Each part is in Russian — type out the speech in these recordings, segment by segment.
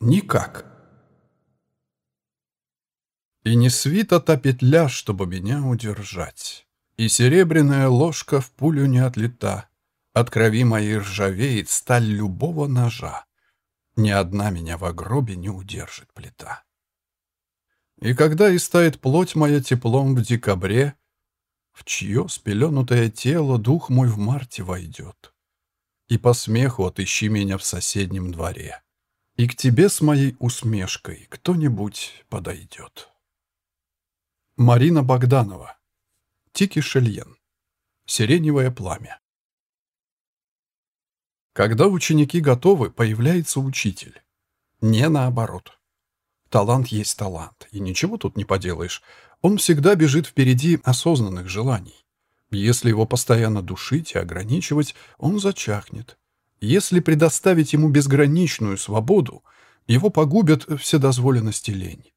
Никак. И не свита та петля, чтобы меня удержать, И серебряная ложка в пулю не отлета, От крови моей ржавеет сталь любого ножа, Ни одна меня в гробе не удержит плита. И когда истает плоть моя теплом в декабре, В чье спеленутое тело дух мой в марте войдет, И по смеху отыщи меня в соседнем дворе. И к тебе с моей усмешкой кто-нибудь подойдет. Марина Богданова. Тики Шельен. Сиреневое пламя. Когда ученики готовы, появляется учитель. Не наоборот. Талант есть талант, и ничего тут не поделаешь. Он всегда бежит впереди осознанных желаний. Если его постоянно душить и ограничивать, он зачахнет. Если предоставить ему безграничную свободу, его погубят вседозволенность и лень.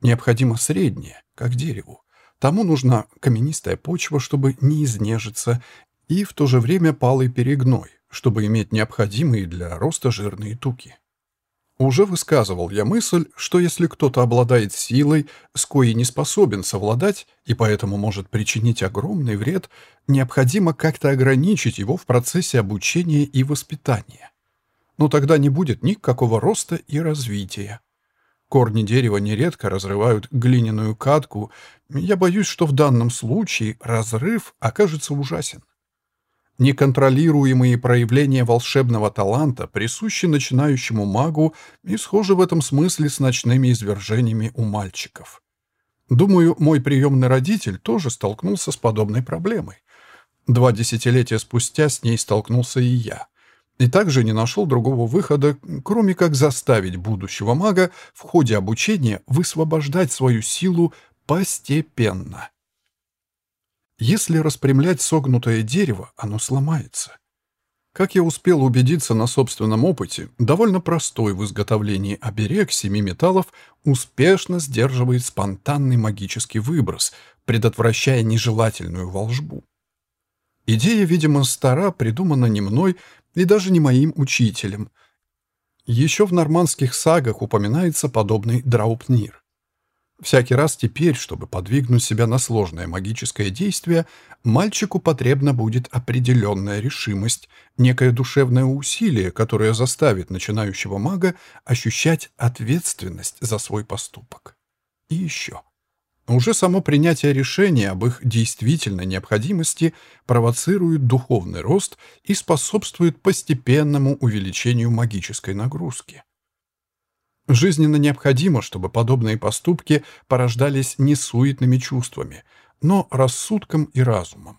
Необходимо среднее, как дереву. Тому нужна каменистая почва, чтобы не изнежиться, и в то же время палый перегной, чтобы иметь необходимые для роста жирные туки. Уже высказывал я мысль, что если кто-то обладает силой, с коей не способен совладать и поэтому может причинить огромный вред, необходимо как-то ограничить его в процессе обучения и воспитания. Но тогда не будет никакого роста и развития. Корни дерева нередко разрывают глиняную катку. Я боюсь, что в данном случае разрыв окажется ужасен. Неконтролируемые проявления волшебного таланта присущи начинающему магу и схожи в этом смысле с ночными извержениями у мальчиков. Думаю, мой приемный родитель тоже столкнулся с подобной проблемой. Два десятилетия спустя с ней столкнулся и я. И также не нашел другого выхода, кроме как заставить будущего мага в ходе обучения высвобождать свою силу постепенно. Если распрямлять согнутое дерево, оно сломается. Как я успел убедиться на собственном опыте, довольно простой в изготовлении оберег семи металлов успешно сдерживает спонтанный магический выброс, предотвращая нежелательную волжбу. Идея, видимо, стара, придумана не мной и даже не моим учителем. Еще в нормандских сагах упоминается подобный Драупнир. Всякий раз теперь, чтобы подвигнуть себя на сложное магическое действие, мальчику потребна будет определенная решимость, некое душевное усилие, которое заставит начинающего мага ощущать ответственность за свой поступок. И еще. Уже само принятие решения об их действительной необходимости провоцирует духовный рост и способствует постепенному увеличению магической нагрузки. Жизненно необходимо, чтобы подобные поступки порождались не суетными чувствами, но рассудком и разумом.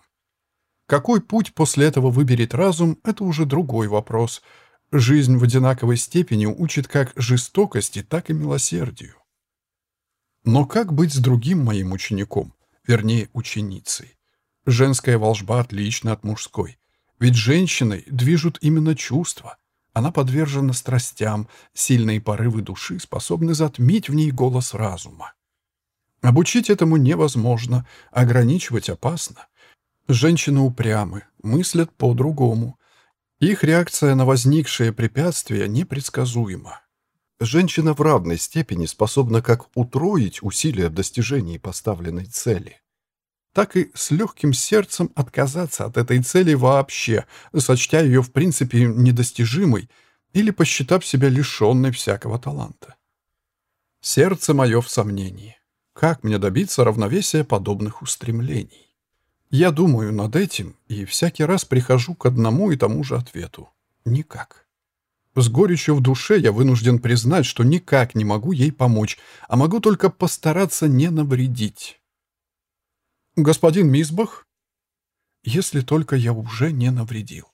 Какой путь после этого выберет разум – это уже другой вопрос. Жизнь в одинаковой степени учит как жестокости, так и милосердию. Но как быть с другим моим учеником, вернее, ученицей? Женская волжба отлична от мужской, ведь женщиной движут именно чувства – она подвержена страстям, сильные порывы души способны затмить в ней голос разума. Обучить этому невозможно, ограничивать опасно. Женщины упрямы, мыслят по-другому. Их реакция на возникшее препятствие непредсказуема. Женщина в равной степени способна как утроить усилия в достижении поставленной цели, так и с легким сердцем отказаться от этой цели вообще, сочтя ее в принципе недостижимой или посчитав себя лишенной всякого таланта. Сердце мое в сомнении. Как мне добиться равновесия подобных устремлений? Я думаю над этим и всякий раз прихожу к одному и тому же ответу. Никак. С горечью в душе я вынужден признать, что никак не могу ей помочь, а могу только постараться не навредить. «Господин Мисбах?» «Если только я уже не навредил».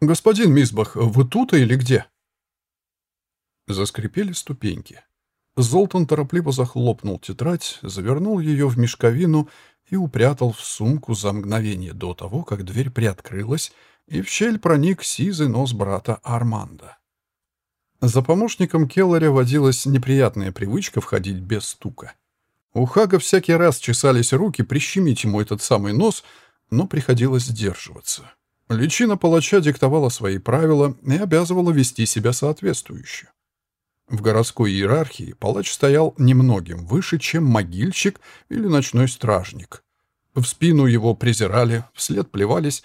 «Господин Мисбах, вы тут или где?» Заскрипели ступеньки. Золтан торопливо захлопнул тетрадь, завернул ее в мешковину и упрятал в сумку за мгновение до того, как дверь приоткрылась, и в щель проник сизый нос брата Арманда. За помощником Келларя водилась неприятная привычка входить без стука. У Хага всякий раз чесались руки прищемить ему этот самый нос, но приходилось сдерживаться. Личина палача диктовала свои правила и обязывала вести себя соответствующе. В городской иерархии палач стоял немногим выше, чем могильщик или ночной стражник. В спину его презирали, вслед плевались,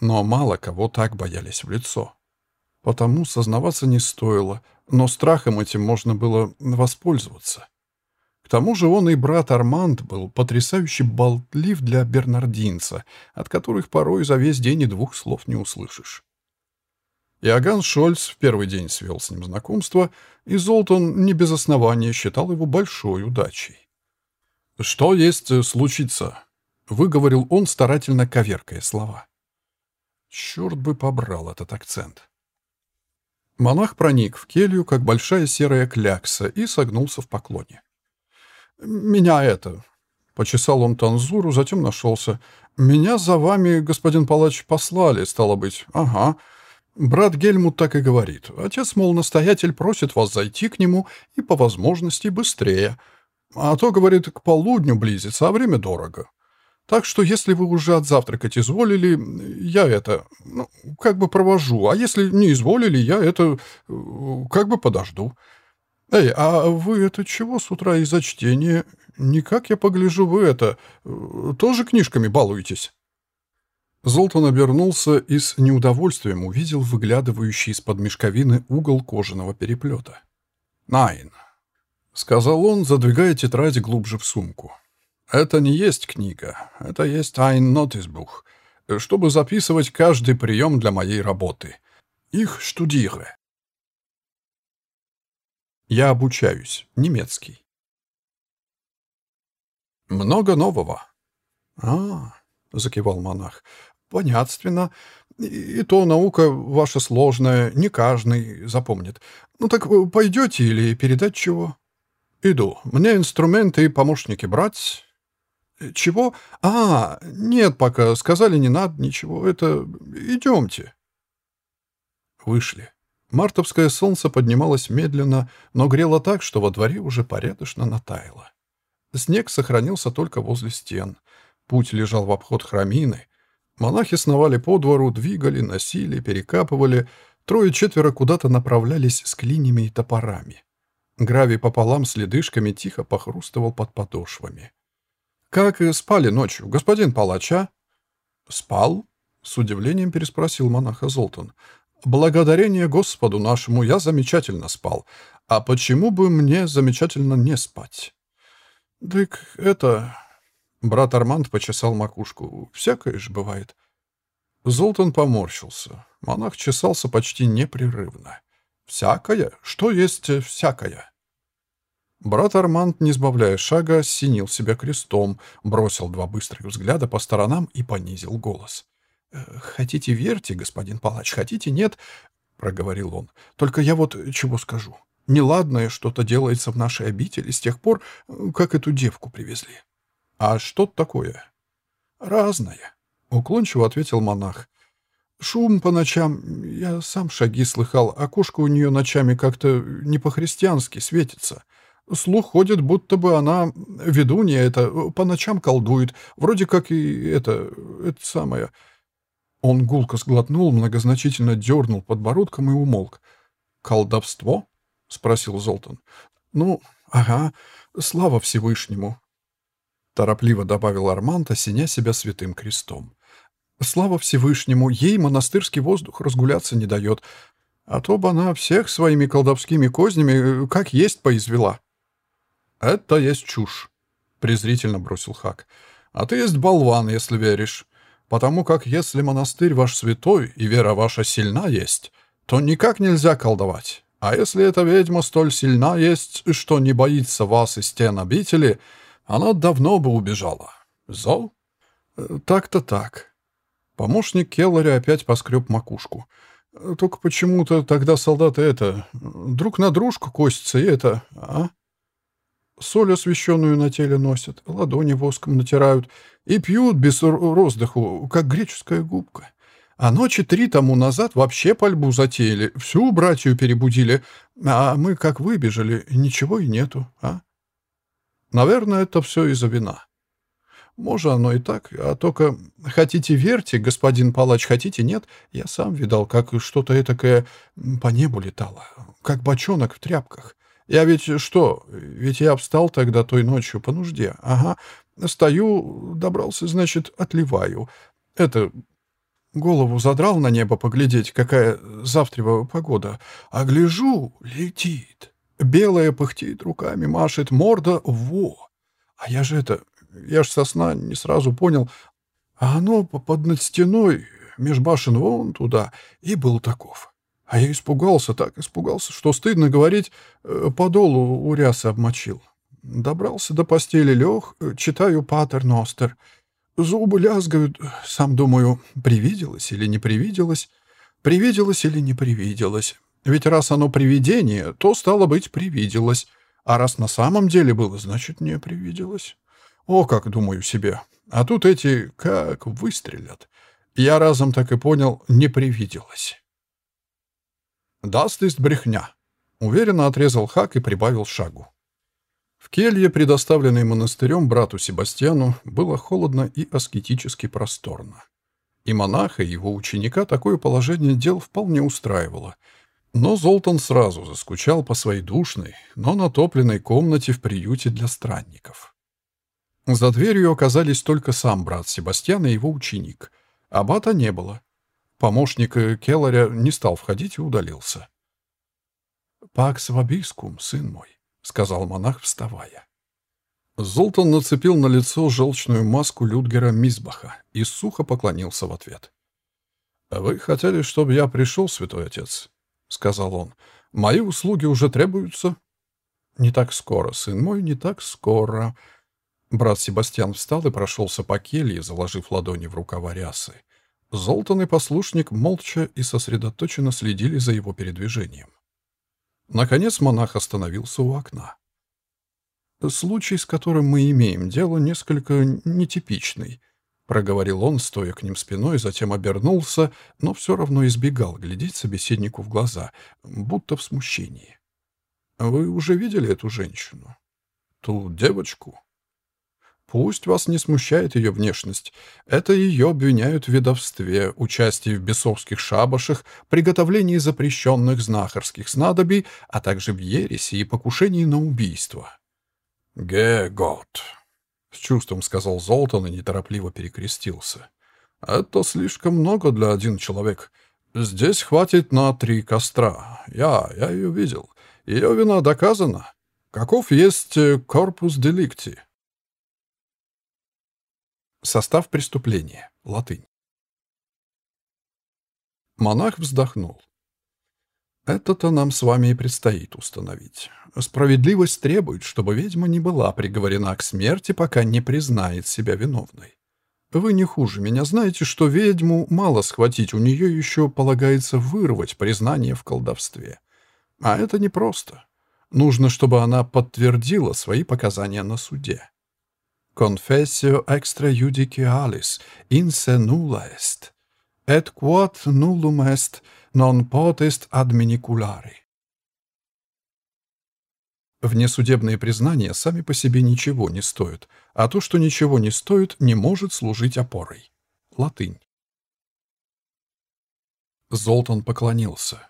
но мало кого так боялись в лицо. Потому сознаваться не стоило, но страхом этим можно было воспользоваться. К тому же он и брат Арманд был потрясающе болтлив для бернардинца, от которых порой за весь день и двух слов не услышишь. Иоганн Шольц в первый день свел с ним знакомство, и Золтан не без основания считал его большой удачей. «Что есть э, случится?» — выговорил он, старательно коверкая слова. Черт бы побрал этот акцент. Монах проник в келью, как большая серая клякса, и согнулся в поклоне. «Меня это...» — почесал он танзуру, затем нашелся. «Меня за вами, господин палач, послали, стало быть. Ага. Брат Гельмут так и говорит. Отец, мол, настоятель просит вас зайти к нему и по возможности быстрее. А то, говорит, к полудню близится, а время дорого. Так что, если вы уже отзавтракать изволили, я это, ну, как бы провожу, а если не изволили, я это, как бы подожду. «Эй, а вы это чего с утра из-за чтения? Никак я погляжу, вы это... тоже книжками балуетесь?» Золтан обернулся и с неудовольствием увидел выглядывающий из-под мешковины угол кожаного переплета. «Найн», — сказал он, задвигая тетрадь глубже в сумку. «Это не есть книга, это есть ein Notizbuch, чтобы записывать каждый прием для моей работы. Их штудире. Я обучаюсь. Немецкий. Много нового. А, закивал монах. Понятственно. И то наука ваша сложная, не каждый запомнит. Ну так пойдете или передать чего? Иду. Мне инструменты и помощники брать. Чего? А, нет пока. Сказали, не надо ничего. Это... Идемте. Вышли. Мартовское солнце поднималось медленно, но грело так, что во дворе уже порядочно натаяло. Снег сохранился только возле стен. Путь лежал в обход храмины. Монахи сновали по двору, двигали, носили, перекапывали. Трое-четверо куда-то направлялись с клинями и топорами. Гравий пополам с ледышками тихо похрустывал под подошвами. «Как спали ночью, господин палача?» «Спал?» — с удивлением переспросил монаха Золтан. Благодарение Господу нашему я замечательно спал. А почему бы мне замечательно не спать? Дык, это... Брат Арманд почесал макушку. Всякое же бывает. Золтан поморщился. Монах чесался почти непрерывно. «Всякое? Что есть всякое?» Брат Арманд, не сбавляя шага, синил себя крестом, бросил два быстрых взгляда по сторонам и понизил голос. Э, «Хотите, верьте, господин палач, хотите, нет», — проговорил он. «Только я вот чего скажу. Неладное что-то делается в нашей обители с тех пор, как эту девку привезли». «А что такое?» «Разное», — уклончиво ответил монах. «Шум по ночам, я сам шаги слыхал, окошко у нее ночами как-то не по-христиански светится». Слух ходит, будто бы она, ведунья это, по ночам колдует, вроде как и это, это самое, он гулко сглотнул, многозначительно дернул подбородком и умолк. «Колдовство?» — спросил Золтан. «Ну, ага, слава Всевышнему!» Торопливо добавил Арманд, осеня себя святым крестом. «Слава Всевышнему! Ей монастырский воздух разгуляться не дает, а то бы она всех своими колдовскими кознями э, как есть поизвела». «Это есть чушь», — презрительно бросил Хак. «А ты есть болван, если веришь потому как если монастырь ваш святой и вера ваша сильна есть, то никак нельзя колдовать. А если эта ведьма столь сильна есть, что не боится вас и стен обители, она давно бы убежала. Зол? Э, так-то так. Помощник Келлари опять поскреб макушку. Только почему-то тогда солдаты это... Друг на дружку косятся и это... А? Соль освященную на теле носят, ладони воском натирают и пьют без роздыху, как греческая губка. А ночи три тому назад вообще пальбу затеяли, всю братью перебудили, а мы как выбежали, ничего и нету, а? Наверное, это все из-за вина. Может, оно и так, а только хотите верьте, господин палач, хотите нет, я сам видал, как что-то этакое по небу летало, как бочонок в тряпках. Я ведь что, ведь я встал тогда той ночью по нужде, ага, стою, добрался, значит, отливаю. Это, голову задрал на небо поглядеть, какая завтра погода, а гляжу, летит. Белая пыхтит руками, машет, морда, во. А я же это, я ж со сна не сразу понял, а оно под над стеной, меж башен вон туда, и был таков. А я испугался, так испугался, что стыдно говорить, э, подолу у рясы обмочил. Добрался до постели, лег, читаю «Патер Ностер». Зубы лязгают, сам думаю, привиделось или не привиделось, привиделось или не привиделось. Ведь раз оно привидение, то, стало быть, привиделось. А раз на самом деле было, значит, не привиделось. О, как думаю себе. А тут эти как выстрелят. Я разом так и понял, не привиделось. «Даст брехня», — уверенно отрезал Хак и прибавил шагу. В келье, предоставленной монастырем брату Себастьяну, было холодно и аскетически просторно. И монаха, и его ученика такое положение дел вполне устраивало. Но Золтан сразу заскучал по своей душной, но натопленной комнате в приюте для странников. За дверью оказались только сам брат Себастьян и его ученик. Аббата не было. Помощник Келларя не стал входить и удалился. «Пакс вабискум, сын мой», — сказал монах, вставая. Золтан нацепил на лицо желчную маску Людгера Мизбаха и сухо поклонился в ответ. «Вы хотели, чтобы я пришел, святой отец?» — сказал он. «Мои услуги уже требуются?» «Не так скоро, сын мой, не так скоро», Брат Себастьян встал и прошелся по келье, заложив ладони в рукава рясы. Золтан и послушник молча и сосредоточенно следили за его передвижением. Наконец монах остановился у окна. «Случай, с которым мы имеем дело, несколько нетипичный», — проговорил он, стоя к ним спиной, затем обернулся, но все равно избегал глядеть собеседнику в глаза, будто в смущении. «Вы уже видели эту женщину? Ту девочку?» Пусть вас не смущает ее внешность. Это ее обвиняют в ведовстве, участии в бесовских шабашах, приготовлении запрещенных знахарских снадобий, а также в ереси и покушении на убийство. «Ге-гот», — с чувством сказал Золтан и неторопливо перекрестился. «Это слишком много для один человек. Здесь хватит на три костра. Я, я ее видел. Ее вина доказана. Каков есть корпус деликти?» Состав преступления. Латынь. Монах вздохнул. Это-то нам с вами и предстоит установить. Справедливость требует, чтобы ведьма не была приговорена к смерти, пока не признает себя виновной. Вы не хуже меня знаете, что ведьму мало схватить, у нее еще полагается вырвать признание в колдовстве. А это непросто. Нужно, чтобы она подтвердила свои показания на суде. Confessio extrajudicialis in se nulla est, et quod nullum est, non potest adminiculari. Внесудебные признания сами по себе ничего не стоят, а то, что ничего не стоит, не может служить опорой. Латынь. Золтан поклонился.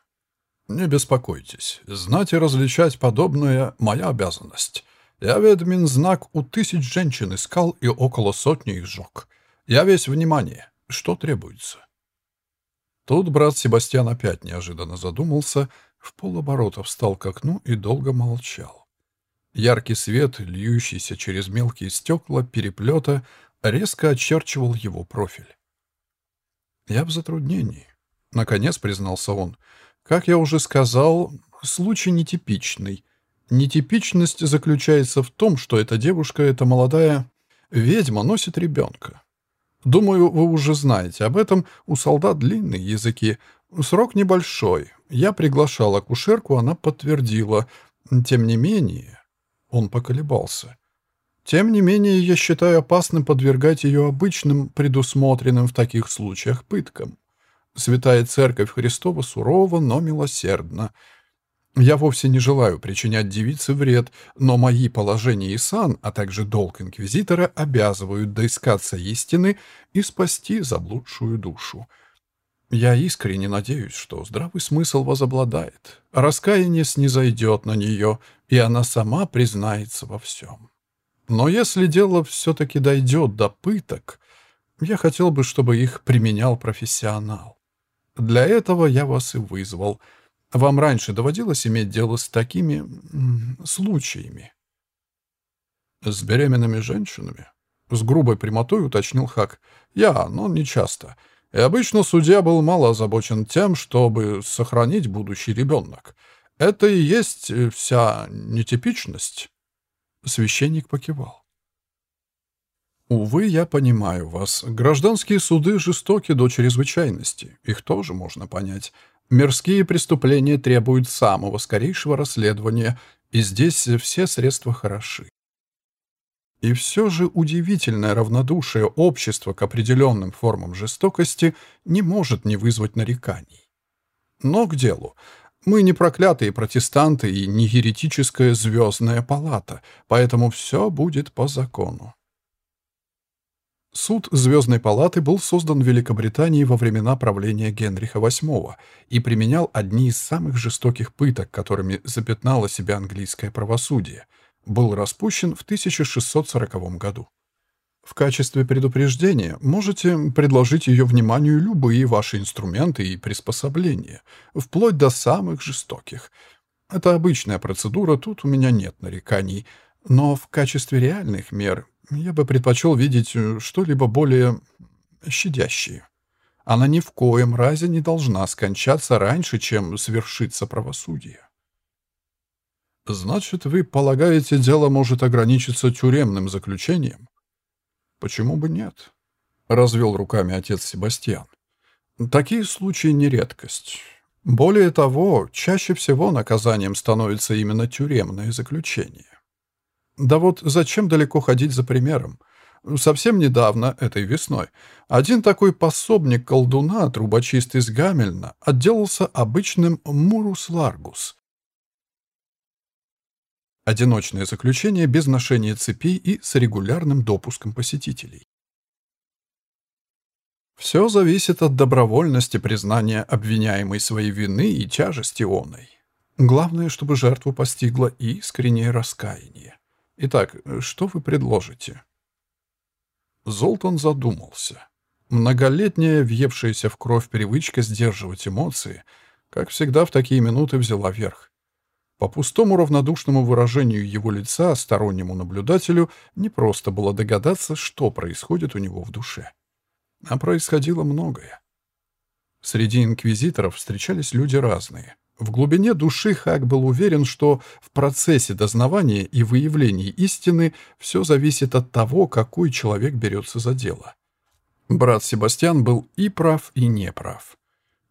«Не беспокойтесь. Знать и различать подобное — моя обязанность. Я ведьмин знак у тысяч женщин искал и около сотни их сжег. Я весь внимание. Что требуется?» Тут брат Себастьян опять неожиданно задумался, в полоборота встал к окну и долго молчал. Яркий свет, льющийся через мелкие стекла переплета, резко очерчивал его профиль. «Я в затруднении», — наконец признался он. «Как я уже сказал, случай нетипичный. Нетипичность заключается в том, что эта девушка, эта молодая ведьма, носит ребенка. Думаю, вы уже знаете об этом, у солдат длинные языки. Срок небольшой. Я приглашал акушерку, она подтвердила. Тем не менее... Он поколебался. Тем не менее, я считаю опасным подвергать ее обычным, предусмотренным в таких случаях пыткам. Святая Церковь Христова сурова, но милосердна. Я вовсе не желаю причинять девице вред, но мои положения и сан, а также долг инквизитора обязывают доискаться истины и спасти заблудшую душу. Я искренне надеюсь, что здравый смысл возобладает, раскаяние снизойдет на нее, и она сама признается во всем. Но если дело все-таки дойдет до пыток, я хотел бы, чтобы их применял профессионал. Для этого я вас и вызвал — вам раньше доводилось иметь дело с такими случаями? С беременными женщинами? С грубой прямотой уточнил Хак. Я, но не часто. И обычно судья был мало озабочен тем, чтобы сохранить будущий ребенок. Это и есть э, вся нетипичность. Священник покивал. «Увы, я понимаю вас. Гражданские суды жестоки до чрезвычайности. Их тоже можно понять. Мирские преступления требуют самого скорейшего расследования, и здесь все средства хороши. И все же удивительное равнодушие общества к определенным формам жестокости не может не вызвать нареканий. Но к делу. Мы не проклятые протестанты и не еретическая звездная палата, поэтому все будет по закону. Суд Звездной палаты был создан в Великобритании во времена правления Генриха VIII и применял одни из самых жестоких пыток, которыми запятнало себя английское правосудие. Был распущен в 1640 году. В качестве предупреждения можете предложить ее вниманию любые ваши инструменты и приспособления, вплоть до самых жестоких. Это обычная процедура, тут у меня нет нареканий, но в качестве реальных мер я бы предпочел видеть э, что-либо более щадящее. Она ни в коем разе не должна скончаться раньше, чем свершится правосудие. Значит, вы полагаете, дело может ограничиться тюремным заключением? Почему бы нет? Развел руками отец Себастьян. Такие случаи не редкость. Более того, чаще всего наказанием становится именно тюремное заключение. Да вот зачем далеко ходить за примером? Совсем недавно, этой весной, один такой пособник колдуна, трубочист из Гамельна, отделался обычным мурус ларгус. Одиночное заключение без ношения цепей и с регулярным допуском посетителей. Все зависит от добровольности признания обвиняемой своей вины и тяжести оной. Главное, чтобы жертву постигло искреннее раскаяние. Итак, что вы предложите?» Золтан задумался. Многолетняя, въевшаяся в кровь привычка сдерживать эмоции, как всегда в такие минуты взяла верх. По пустому равнодушному выражению его лица стороннему наблюдателю не просто было догадаться, что происходит у него в душе. А происходило многое. Среди инквизиторов встречались люди разные — в глубине души Хак был уверен, что в процессе дознавания и выявления истины все зависит от того, какой человек берется за дело. Брат Себастьян был и прав, и не прав.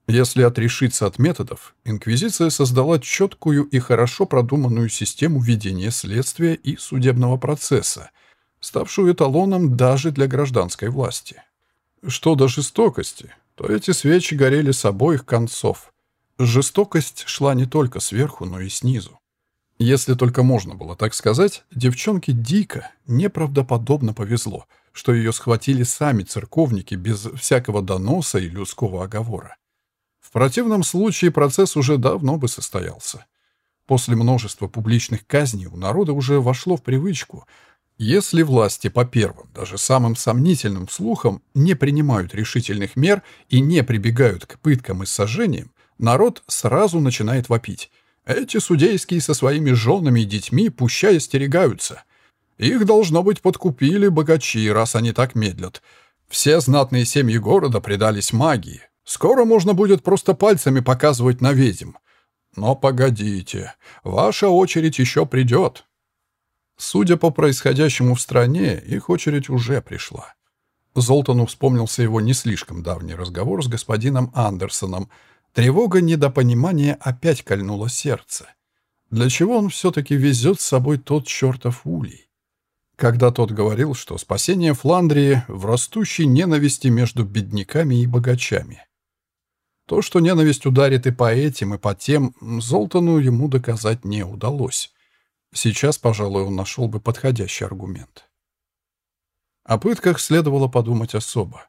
Если отрешиться от методов, Инквизиция создала четкую и хорошо продуманную систему ведения следствия и судебного процесса, ставшую эталоном даже для гражданской власти. Что до жестокости, то эти свечи горели с обоих концов – Жестокость шла не только сверху, но и снизу. Если только можно было так сказать, девчонке дико, неправдоподобно повезло, что ее схватили сами церковники без всякого доноса и людского оговора. В противном случае процесс уже давно бы состоялся. После множества публичных казней у народа уже вошло в привычку. Если власти по первым, даже самым сомнительным слухам не принимают решительных мер и не прибегают к пыткам и сожжениям, народ сразу начинает вопить. Эти судейские со своими женами и детьми пущай остерегаются. Их, должно быть, подкупили богачи, раз они так медлят. Все знатные семьи города предались магии. Скоро можно будет просто пальцами показывать на ведьм. Но погодите, ваша очередь еще придет. Судя по происходящему в стране, их очередь уже пришла. Золтану вспомнился его не слишком давний разговор с господином Андерсоном, Тревога недопонимания опять кольнула сердце. Для чего он все-таки везет с собой тот чертов улей? Когда тот говорил, что спасение Фландрии в растущей ненависти между бедняками и богачами. То, что ненависть ударит и по этим, и по тем, Золтану ему доказать не удалось. Сейчас, пожалуй, он нашел бы подходящий аргумент. О пытках следовало подумать особо.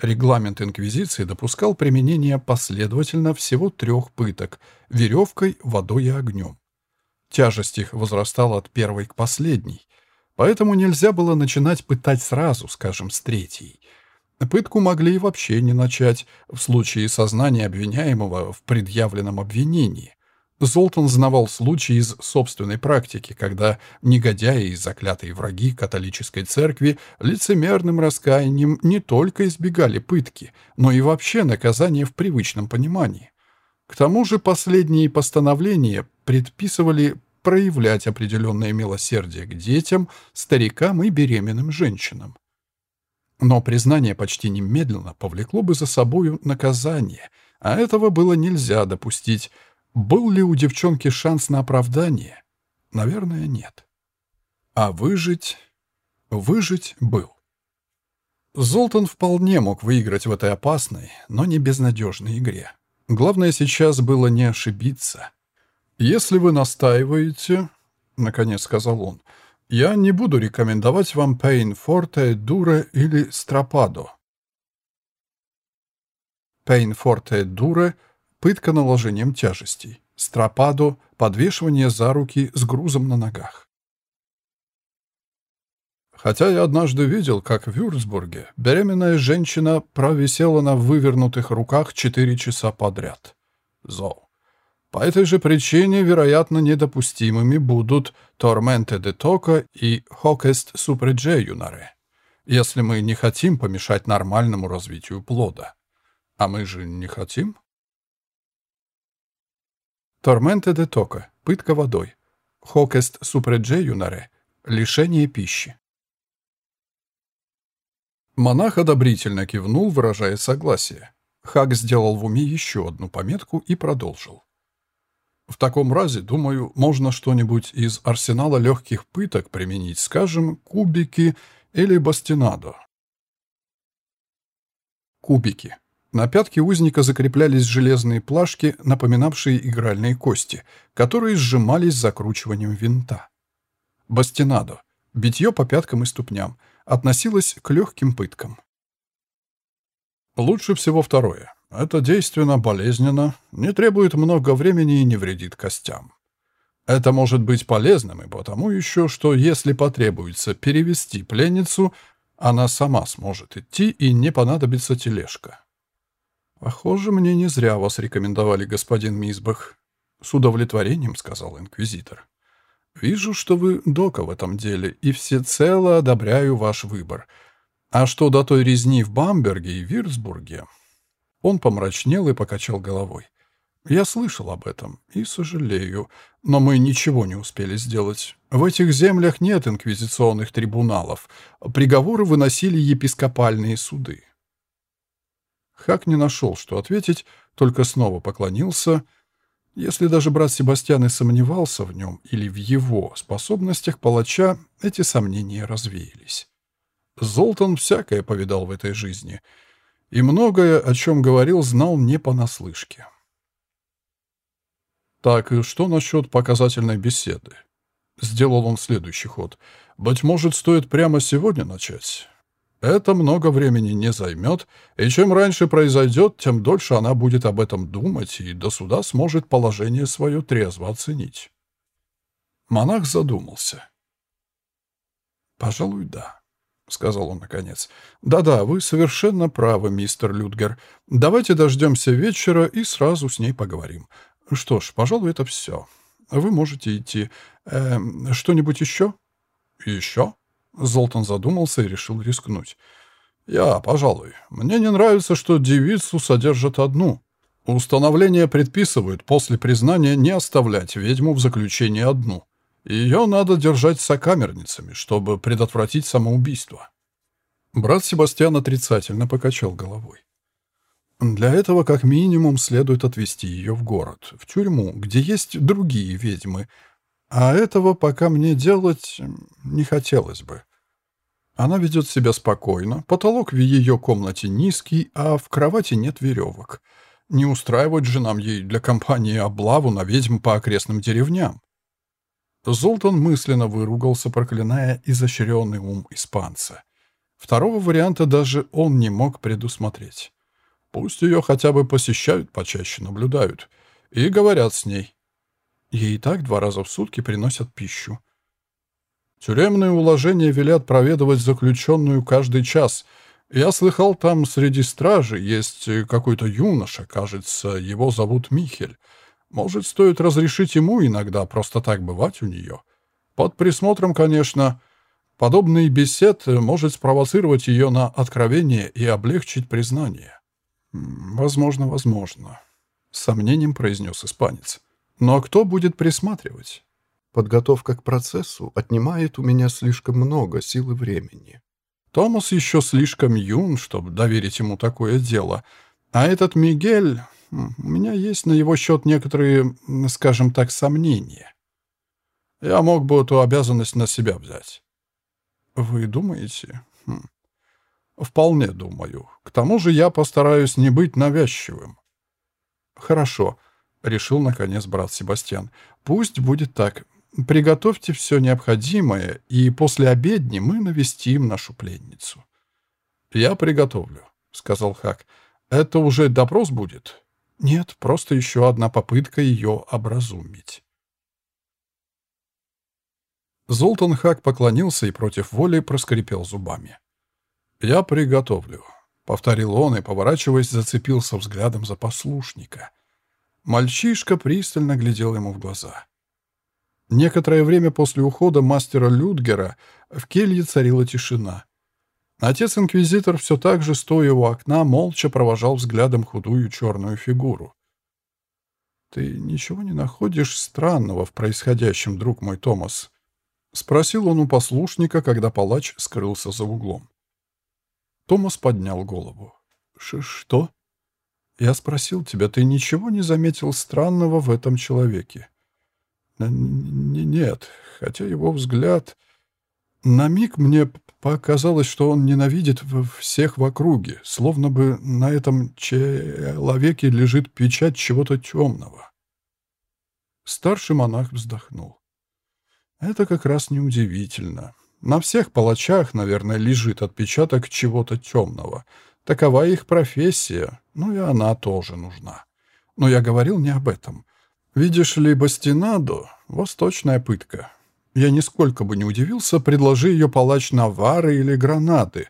Регламент Инквизиции допускал применение последовательно всего трех пыток – веревкой, водой и огнем. Тяжесть их возрастала от первой к последней, поэтому нельзя было начинать пытать сразу, скажем, с третьей – Пытку могли и вообще не начать в случае сознания обвиняемого в предъявленном обвинении. Золтан знавал случаи из собственной практики, когда негодяи и заклятые враги католической церкви лицемерным раскаянием не только избегали пытки, но и вообще наказания в привычном понимании. К тому же последние постановления предписывали проявлять определенное милосердие к детям, старикам и беременным женщинам. Но признание почти немедленно повлекло бы за собою наказание, а этого было нельзя допустить. Был ли у девчонки шанс на оправдание? Наверное, нет. А выжить... Выжить был. Золтан вполне мог выиграть в этой опасной, но не безнадежной игре. Главное сейчас было не ошибиться. «Если вы настаиваете, — наконец сказал он, — я не буду рекомендовать вам Pain Forte, Dure или Стропадо. Pain Forte, Dure – пытка наложением тяжестей. Стропадо – подвешивание за руки с грузом на ногах. Хотя я однажды видел, как в Вюрцбурге беременная женщина провисела на вывернутых руках четыре часа подряд. Зол. По этой же причине, вероятно, недопустимыми будут Tormente de Toca и Hokest Supregge Юнаре, если мы не хотим помешать нормальному развитию плода. А мы же не хотим? Tormente de Toca – пытка водой. Hokest Supregge Юнаре – лишение пищи. Монах одобрительно кивнул, выражая согласие. Хак сделал в уме еще одну пометку и продолжил. В таком разе, думаю, можно что-нибудь из арсенала легких пыток применить, скажем, кубики или бастинадо. Кубики. На пятке узника закреплялись железные плашки, напоминавшие игральные кости, которые сжимались закручиванием винта. Бастинадо. Битье по пяткам и ступням. Относилось к легким пыткам. Лучше всего второе. Это действенно, болезненно, не требует много времени и не вредит костям. Это может быть полезным и потому еще, что если потребуется перевести пленницу, она сама сможет идти и не понадобится тележка. «Похоже, мне не зря вас рекомендовали, господин Мисбах», — с удовлетворением сказал инквизитор. «Вижу, что вы дока в этом деле, и всецело одобряю ваш выбор. А что до той резни в Бамберге и Вирцбурге, он помрачнел и покачал головой. «Я слышал об этом и сожалею, но мы ничего не успели сделать. В этих землях нет инквизиционных трибуналов. Приговоры выносили епископальные суды». Хак не нашел, что ответить, только снова поклонился. Если даже брат Себастьян и сомневался в нем или в его способностях палача, эти сомнения развеялись. Золтан всякое повидал в этой жизни — и многое, о чем говорил, знал не понаслышке. «Так, и что насчет показательной беседы?» Сделал он следующий ход. «Быть может, стоит прямо сегодня начать?» Это много времени не займет, и чем раньше произойдет, тем дольше она будет об этом думать и до суда сможет положение свое трезво оценить. Монах задумался. «Пожалуй, да». — сказал он наконец. «Да-да, вы совершенно правы, мистер Людгер. Давайте дождемся вечера и сразу с ней поговорим. Что ж, пожалуй, это все. Вы можете идти. Э, что-нибудь еще?» «Еще?» Золтан задумался и решил рискнуть. «Я, пожалуй. Мне не нравится, что девицу содержат одну. Установления предписывают после признания не оставлять ведьму в заключении одну. Ее надо держать сокамерницами, чтобы предотвратить самоубийство. Брат Себастьян отрицательно покачал головой. Для этого как минимум следует отвезти ее в город, в тюрьму, где есть другие ведьмы, а этого пока мне делать не хотелось бы. Она ведет себя спокойно, потолок в ее комнате низкий, а в кровати нет веревок. Не устраивать же нам ей для компании облаву на ведьм по окрестным деревням. Золтан мысленно выругался, проклиная изощренный ум испанца. Второго варианта даже он не мог предусмотреть. Пусть ее хотя бы посещают почаще, наблюдают. И говорят с ней. Ей и так два раза в сутки приносят пищу. Тюремные уложения велят проведывать заключенную каждый час. Я слыхал, там среди стражи есть какой-то юноша, кажется, его зовут Михель. Может, стоит разрешить ему иногда просто так бывать у нее? Под присмотром, конечно. Подобный бесед может спровоцировать ее на откровение и облегчить признание. «Возможно, возможно», — сомнением произнес испанец. «Но кто будет присматривать? Подготовка к процессу отнимает у меня слишком много сил и времени. Томас еще слишком юн, чтобы доверить ему такое дело. А этот Мигель... У меня есть на его счет некоторые, скажем так, сомнения. Я мог бы эту обязанность на себя взять. Вы думаете? Хм. Вполне думаю. К тому же я постараюсь не быть навязчивым. Хорошо, решил наконец брат Себастьян. Пусть будет так. Приготовьте все необходимое, и после обедни мы навестим нашу пленницу. Я приготовлю, сказал Хак. Это уже допрос будет? Нет, просто еще одна попытка ее образумить. Золтан Хак поклонился и против воли проскрипел зубами. «Я приготовлю», — повторил он и, поворачиваясь, зацепился взглядом за послушника. Мальчишка пристально глядел ему в глаза. Некоторое время после ухода мастера Людгера в келье царила тишина. Отец-инквизитор все так же, стоя у окна, молча провожал взглядом худую черную фигуру. «Ты ничего не находишь странного в происходящем, друг мой Томас?» — спросил он у послушника, когда палач скрылся за углом. Томас поднял голову. «Что?» «Я спросил тебя, ты ничего не заметил странного в этом человеке?» «Нет, хотя его взгляд...» На миг мне показалось, что он ненавидит всех в округе, словно бы на этом человеке лежит печать чего-то темного. Старший монах вздохнул. Это как раз неудивительно. На всех палачах, наверное, лежит отпечаток чего-то темного. Такова их профессия, ну и она тоже нужна. Но я говорил не об этом. Видишь ли, бастинадо — восточная пытка. Я нисколько бы не удивился, предложи ее палач Навары или гранаты.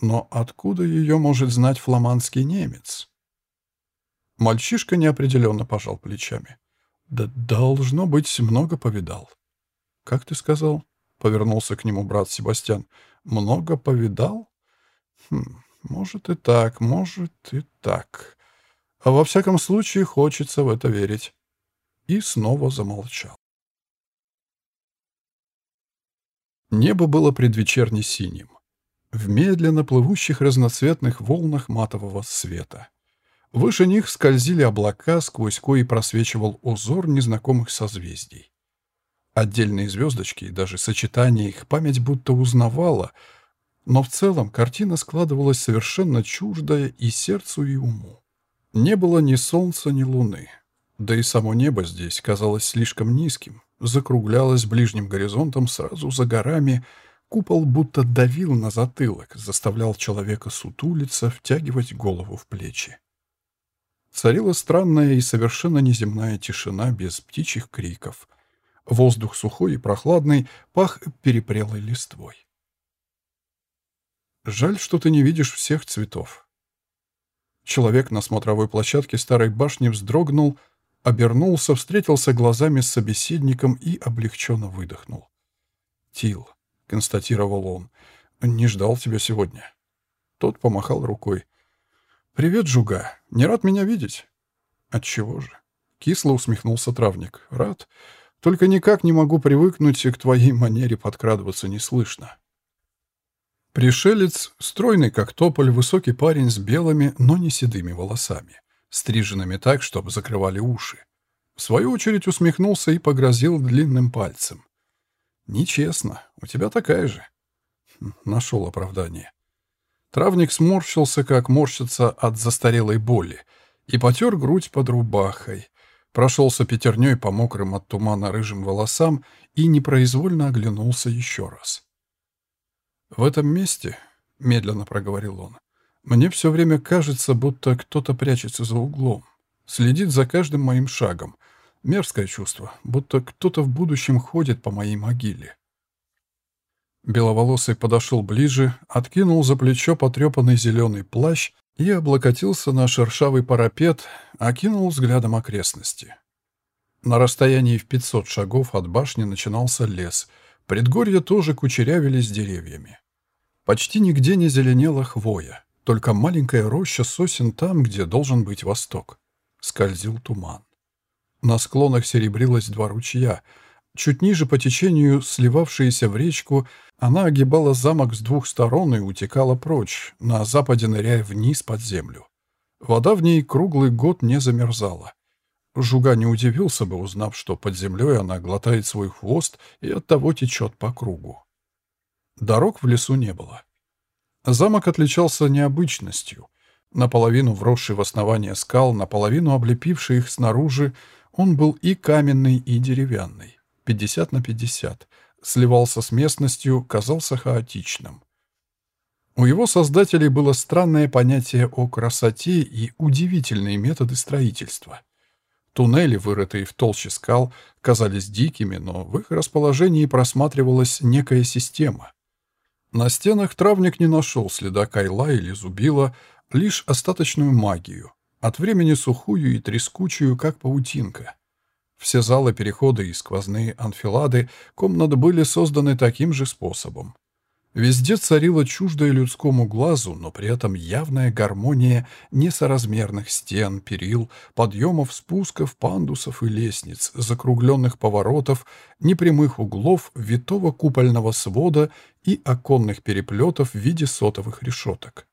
Но откуда ее может знать фламандский немец? Мальчишка неопределенно пожал плечами. Да должно быть, много повидал. Как ты сказал? Повернулся к нему брат Себастьян. «Много повидал? Хм, может и так, может и так. А во всяком случае хочется в это верить». И снова замолчал. Небо было предвечерне синим, в медленно плывущих разноцветных волнах матового света. Выше них скользили облака, сквозь кои просвечивал узор незнакомых созвездий. Отдельные звездочки и даже сочетание их память будто узнавала, но в целом картина складывалась совершенно чуждая и сердцу, и уму. Не было ни солнца, ни луны. Да и само небо здесь казалось слишком низким, закруглялось ближним горизонтом сразу за горами, купол будто давил на затылок, заставлял человека сутулиться, втягивать голову в плечи. Царила странная и совершенно неземная тишина без птичьих криков — Воздух сухой и прохладный, пах перепрелой листвой. Жаль, что ты не видишь всех цветов. Человек на смотровой площадке старой башни вздрогнул, обернулся, встретился глазами с собеседником и облегченно выдохнул. «Тил», — констатировал он, — «не ждал тебя сегодня». Тот помахал рукой. «Привет, Жуга. Не рад меня видеть?» «Отчего же?» Кисло усмехнулся травник. «Рад. Только никак не могу привыкнуть к твоей манере подкрадываться неслышно. Пришелец, стройный как тополь, высокий парень с белыми, но не седыми волосами, стриженными так, чтобы закрывали уши. В свою очередь усмехнулся и погрозил длинным пальцем. «Нечестно. У тебя такая же». Хм, нашел оправдание. Травник сморщился, как морщится от застарелой боли, и потер грудь под рубахой. Прошелся пятерней по мокрым от тумана рыжим волосам и непроизвольно оглянулся еще раз. «В этом месте», — медленно проговорил он, — «мне все время кажется, будто кто-то прячется за углом, следит за каждым моим шагом. Мерзкое чувство, будто кто-то в будущем ходит по моей могиле». Беловолосый подошел ближе, откинул за плечо потрепанный зеленый плащ и облокотился на шершавый парапет, окинул взглядом окрестности. На расстоянии в 500 шагов от башни начинался лес. Предгорья тоже кучерявились деревьями. Почти нигде не зеленела хвоя, только маленькая роща сосен там, где должен быть восток. Скользил туман. На склонах серебрилось два ручья. Чуть ниже по течению, сливавшиеся в речку, она огибала замок с двух сторон и утекала прочь, на западе ныряя вниз под землю. Вода в ней круглый год не замерзала. Жуга не удивился бы, узнав, что под землей она глотает свой хвост и оттого течет по кругу. Дорог в лесу не было. Замок отличался необычностью. Наполовину вросший в основание скал, наполовину облепивший их снаружи, он был и каменный, и деревянный, 50 на 50, сливался с местностью, казался хаотичным. У его создателей было странное понятие о красоте и удивительные методы строительства. Туннели, вырытые в толще скал, казались дикими, но в их расположении просматривалась некая система. На стенах травник не нашел следа кайла или зубила, лишь остаточную магию, от времени сухую и трескучую, как паутинка. Все залы, переходы и сквозные анфилады комнат были созданы таким же способом. Везде царила чуждая людскому глазу, но при этом явная гармония несоразмерных стен, перил, подъемов, спусков, пандусов и лестниц, закругленных поворотов, непрямых углов, витого купольного свода и оконных переплетов в виде сотовых решеток.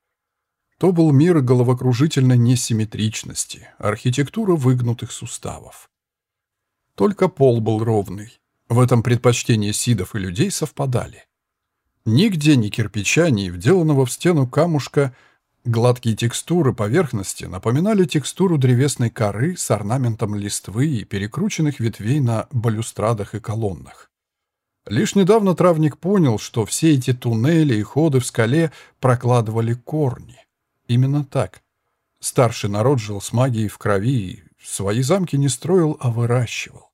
То был мир головокружительной несимметричности, архитектура выгнутых суставов. Только пол был ровный. В этом предпочтения сидов и людей совпадали. Нигде ни кирпича, ни вделанного в стену камушка. Гладкие текстуры поверхности напоминали текстуру древесной коры с орнаментом листвы и перекрученных ветвей на балюстрадах и колоннах. Лишь недавно травник понял, что все эти туннели и ходы в скале прокладывали корни. Именно так. Старший народ жил с магией в крови и свои замки не строил, а выращивал.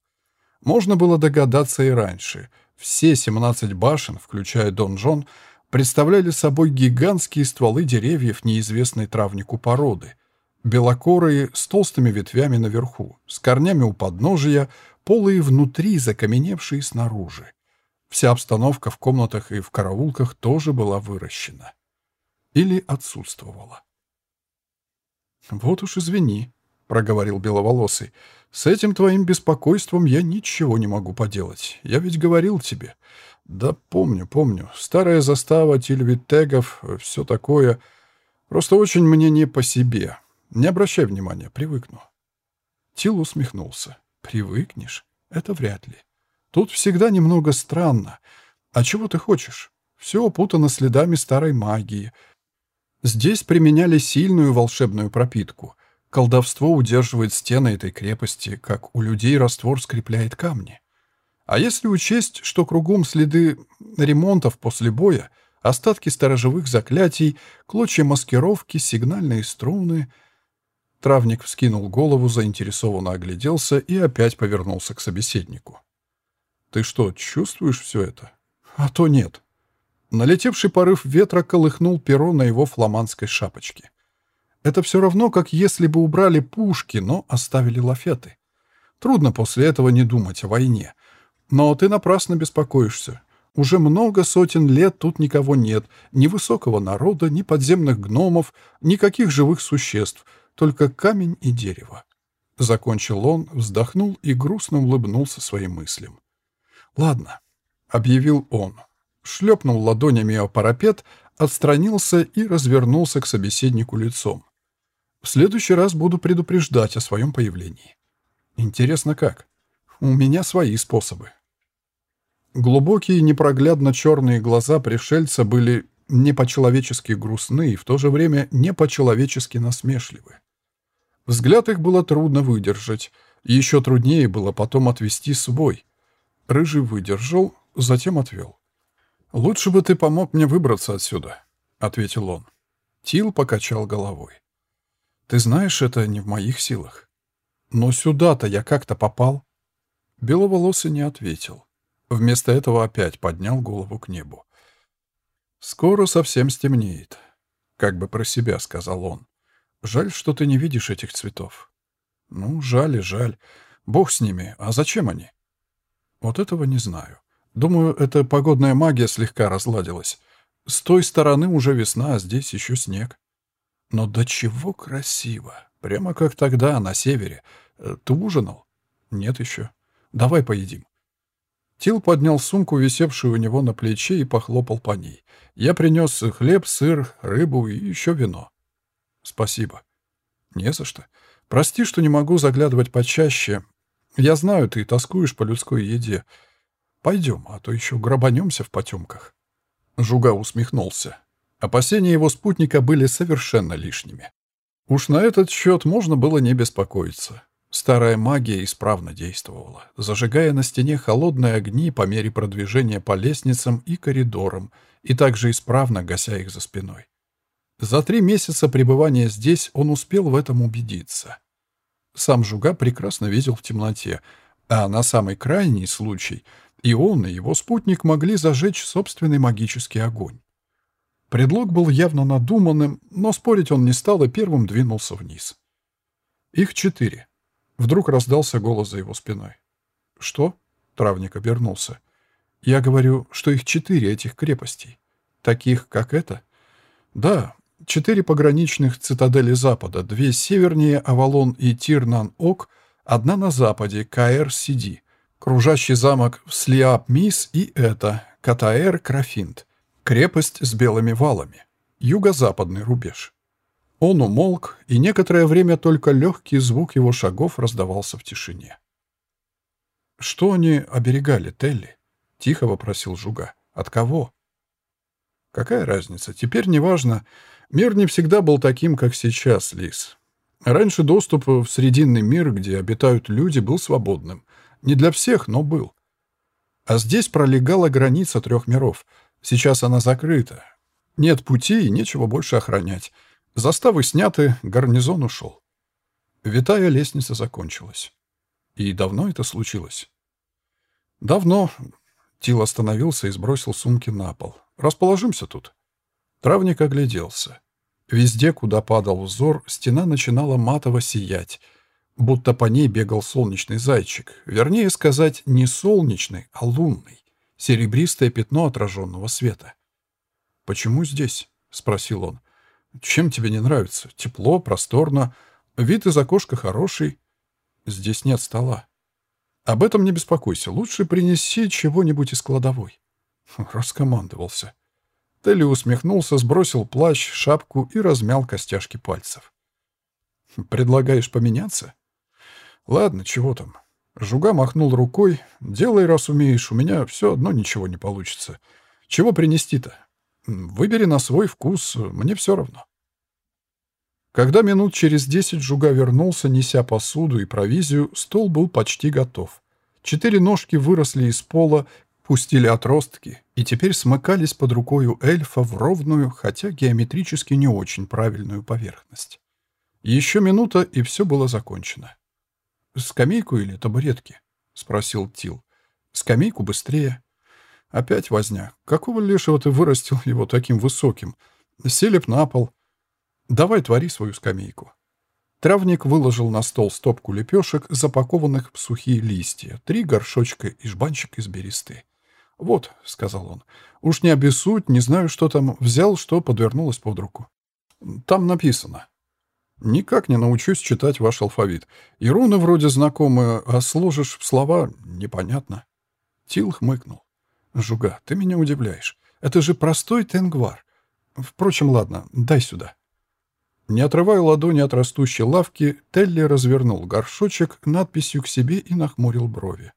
Можно было догадаться и раньше — все 17 башен, включая донжон, представляли собой гигантские стволы деревьев неизвестной травнику породы. Белокорые, с толстыми ветвями наверху, с корнями у подножия, полые внутри, закаменевшие снаружи. Вся обстановка в комнатах и в караулках тоже была выращена. Или отсутствовала. «Вот уж извини», — проговорил Беловолосый, с этим твоим беспокойством я ничего не могу поделать. Я ведь говорил тебе. Да помню, помню. Старая застава Тильвитегов, все такое. Просто очень мне не по себе. Не обращай внимания, привыкну. Тил усмехнулся. Привыкнешь? Это вряд ли. Тут всегда немного странно. А чего ты хочешь? Все опутано следами старой магии. Здесь применяли сильную волшебную пропитку — Колдовство удерживает стены этой крепости, как у людей раствор скрепляет камни. А если учесть, что кругом следы ремонтов после боя, остатки сторожевых заклятий, клочья маскировки, сигнальные струны... Травник вскинул голову, заинтересованно огляделся и опять повернулся к собеседнику. «Ты что, чувствуешь все это?» «А то нет». Налетевший порыв ветра колыхнул перо на его фламандской шапочке. Это все равно, как если бы убрали пушки, но оставили лафеты. Трудно после этого не думать о войне. Но ты напрасно беспокоишься. Уже много сотен лет тут никого нет, ни высокого народа, ни подземных гномов, никаких живых существ, только камень и дерево. Закончил он, вздохнул и грустно улыбнулся своим мыслям. «Ладно», — объявил он. Шлепнул ладонями о парапет, отстранился и развернулся к собеседнику лицом. В следующий раз буду предупреждать о своем появлении. Интересно как? У меня свои способы. Глубокие, непроглядно черные глаза пришельца были не по-человечески грустны и в то же время не по-человечески насмешливы. Взгляд их было трудно выдержать. Еще труднее было потом отвести свой. Рыжий выдержал, затем отвел. «Лучше бы ты помог мне выбраться отсюда», — ответил он. Тил покачал головой. «Ты знаешь, это не в моих силах. Но сюда-то я как-то попал». Беловолосый не ответил. Вместо этого опять поднял голову к небу. «Скоро совсем стемнеет», — как бы про себя сказал он. «Жаль, что ты не видишь этих цветов». «Ну, жаль и жаль. Бог с ними. А зачем они?» «Вот этого не знаю. Думаю, эта погодная магия слегка разладилась. С той стороны уже весна, а здесь еще снег. Но до чего красиво. Прямо как тогда, на севере. Э, ты ужинал? Нет еще. Давай поедим. Тил поднял сумку, висевшую у него на плече, и похлопал по ней. Я принес хлеб, сыр, рыбу и еще вино. Спасибо. Не за что. Прости, что не могу заглядывать почаще. Я знаю, ты тоскуешь по людской еде. Пойдем, а то еще грабанемся в потемках. Жуга усмехнулся. Опасения его спутника были совершенно лишними. Уж на этот счет можно было не беспокоиться. Старая магия исправно действовала, зажигая на стене холодные огни по мере продвижения по лестницам и коридорам, и также исправно гася их за спиной. За три месяца пребывания здесь он успел в этом убедиться. Сам Жуга прекрасно видел в темноте, а на самый крайний случай и он, и его спутник могли зажечь собственный магический огонь. Предлог был явно надуманным, но спорить он не стал и первым двинулся вниз. Их четыре. Вдруг раздался голос за его спиной. «Что?» — травник обернулся. «Я говорю, что их четыре этих крепостей. Таких, как эта?» «Да, четыре пограничных цитадели Запада, две севернее Авалон и Тирнан-Ок, одна на западе, Каэр-Сиди, кружащий замок в Слиап-Мис и это, Катаэр-Крафинт, Крепость с белыми валами. Юго-западный рубеж. Он умолк, и некоторое время только легкий звук его шагов раздавался в тишине. «Что они оберегали, Телли?» — тихо вопросил Жуга. «От кого?» «Какая разница? Теперь неважно. Мир не всегда был таким, как сейчас, Лис. Раньше доступ в Срединный мир, где обитают люди, был свободным. Не для всех, но был. А здесь пролегала граница трех миров — Сейчас она закрыта. Нет пути и нечего больше охранять. Заставы сняты, гарнизон ушел. Витая лестница закончилась. И давно это случилось? Давно. Тил остановился и сбросил сумки на пол. Расположимся тут. Травник огляделся. Везде, куда падал взор, стена начинала матово сиять, будто по ней бегал солнечный зайчик. Вернее сказать, не солнечный, а лунный серебристое пятно отраженного света. «Почему здесь?» — спросил он. «Чем тебе не нравится? Тепло, просторно, вид из окошка хороший. Здесь нет стола. Об этом не беспокойся. Лучше принеси чего-нибудь из кладовой». Раскомандовался. Телли усмехнулся, сбросил плащ, шапку и размял костяшки пальцев. «Предлагаешь поменяться?» «Ладно, чего там. Жуга махнул рукой. «Делай, раз умеешь, у меня все одно ничего не получится. Чего принести-то? Выбери на свой вкус, мне все равно». Когда минут через десять Жуга вернулся, неся посуду и провизию, стол был почти готов. Четыре ножки выросли из пола, пустили отростки и теперь смыкались под рукою эльфа в ровную, хотя геометрически не очень правильную поверхность. Еще минута, и все было закончено. «Скамейку или табуретки?» — спросил Тил. «Скамейку быстрее». Опять возня. Какого лешего ты вырастил его таким высоким? Селеп на пол. Давай твори свою скамейку. Травник выложил на стол стопку лепешек, запакованных в сухие листья, три горшочка и жбанчик из бересты. «Вот», — сказал он, — «уж не обессудь, не знаю, что там, взял, что подвернулось под руку». «Там написано». Никак не научусь читать ваш алфавит. И руны вроде знакомые, а сложишь в слова — непонятно. Тил хмыкнул. «Жуга, ты меня удивляешь. Это же простой тенгвар. Впрочем, ладно, дай сюда». Не отрывая ладони от растущей лавки, Телли развернул горшочек надписью к себе и нахмурил брови.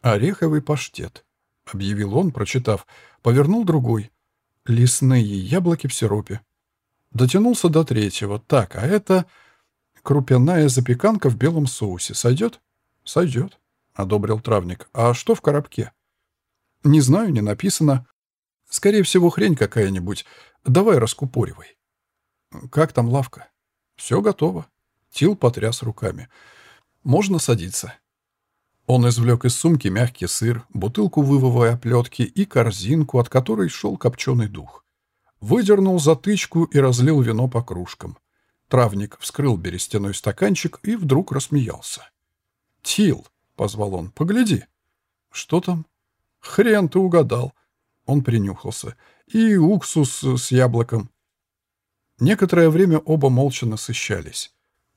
«Ореховый паштет», — объявил он, прочитав, повернул другой. «Лесные яблоки в сиропе». Дотянулся до третьего. Так, а это... крупяная запеканка в белом соусе. Сойдет?» «Сойдет», — одобрил травник. «А что в коробке?» «Не знаю, не написано. Скорее всего, хрень какая-нибудь. Давай раскупоривай». «Как там лавка?» «Все готово». Тил потряс руками. «Можно садиться». Он извлек из сумки мягкий сыр, бутылку вывовой оплетки и корзинку, от которой шел копченый дух. Выдернул затычку и разлил вино по кружкам. Травник вскрыл берестяной стаканчик и вдруг рассмеялся. «Тил!» — позвал он. «Погляди!» «Что там?» «Хрен ты угадал!» Он принюхался. «И уксус с яблоком». Некоторое время оба молча насыщались.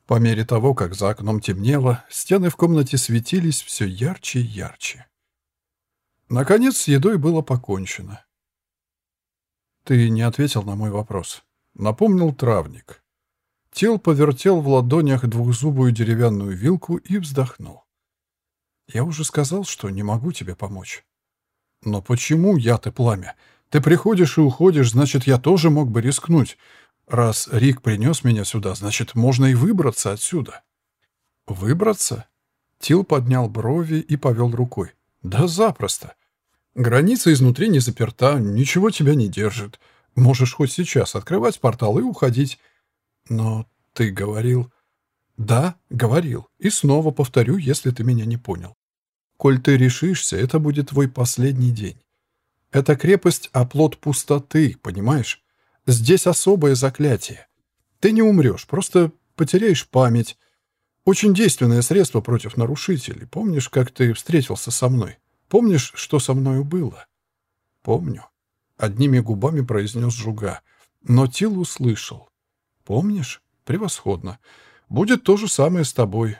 По мере того, как за окном темнело, стены в комнате светились все ярче и ярче. Наконец, с едой было покончено. «Ты не ответил на мой вопрос», — напомнил травник. Тел повертел в ладонях двухзубую деревянную вилку и вздохнул. «Я уже сказал, что не могу тебе помочь». «Но почему я-то пламя? Ты приходишь и уходишь, значит, я тоже мог бы рискнуть. Раз Рик принес меня сюда, значит, можно и выбраться отсюда. Выбраться? Тил поднял брови и повел рукой. Да запросто. Граница изнутри не заперта, ничего тебя не держит. Можешь хоть сейчас открывать портал и уходить. Но ты говорил... Да, говорил. И снова повторю, если ты меня не понял. Коль ты решишься, это будет твой последний день. Эта крепость — оплот пустоты, понимаешь? Здесь особое заклятие. Ты не умрешь, просто потеряешь память. Очень действенное средство против нарушителей. Помнишь, как ты встретился со мной? Помнишь, что со мною было? Помню. Одними губами произнес Жуга. Но Тил услышал. Помнишь? Превосходно. Будет то же самое с тобой.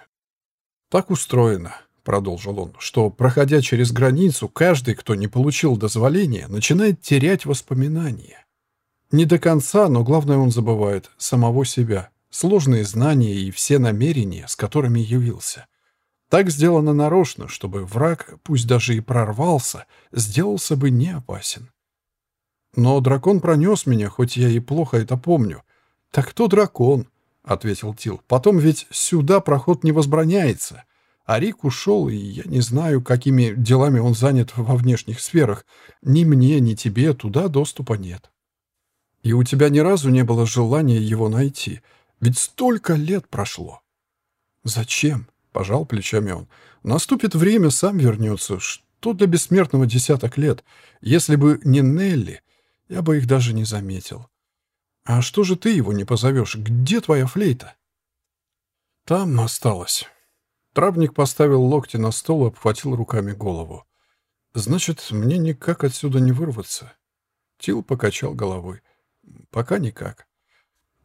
Так устроено, продолжил он, что, проходя через границу, каждый, кто не получил дозволения, начинает терять воспоминания. Не до конца, но главное он забывает самого себя, сложные знания и все намерения, с которыми явился. Так сделано нарочно, чтобы враг, пусть даже и прорвался, сделался бы не опасен. Но дракон пронес меня, хоть я и плохо это помню. «Так кто дракон?» — ответил Тил. «Потом ведь сюда проход не возбраняется. А Рик ушел, и я не знаю, какими делами он занят во внешних сферах. Ни мне, ни тебе туда доступа нет». И у тебя ни разу не было желания его найти. Ведь столько лет прошло. Зачем? Пожал плечами он. Наступит время, сам вернется. Что для бессмертного десяток лет? Если бы не Нелли, я бы их даже не заметил. А что же ты его не позовешь? Где твоя флейта? Там осталось. Травник поставил локти на стол и обхватил руками голову. Значит, мне никак отсюда не вырваться. Тил покачал головой. Пока никак.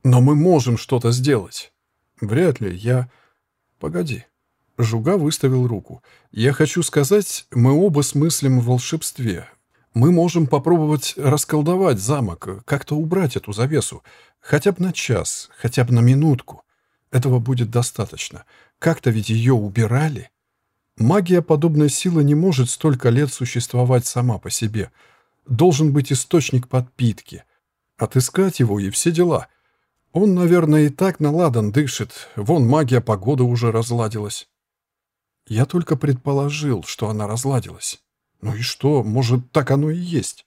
Но мы можем что-то сделать. Вряд ли. Я... Погоди. Жуга выставил руку. Я хочу сказать, мы оба смыслим в волшебстве. Мы можем попробовать расколдовать замок, как-то убрать эту завесу. Хотя бы на час, хотя бы на минутку. Этого будет достаточно. Как-то ведь ее убирали. Магия подобной силы не может столько лет существовать сама по себе. Должен быть источник подпитки — Отыскать его и все дела. Он, наверное, и так наладан дышит. Вон магия погоды уже разладилась. Я только предположил, что она разладилась. Ну и что, может, так оно и есть?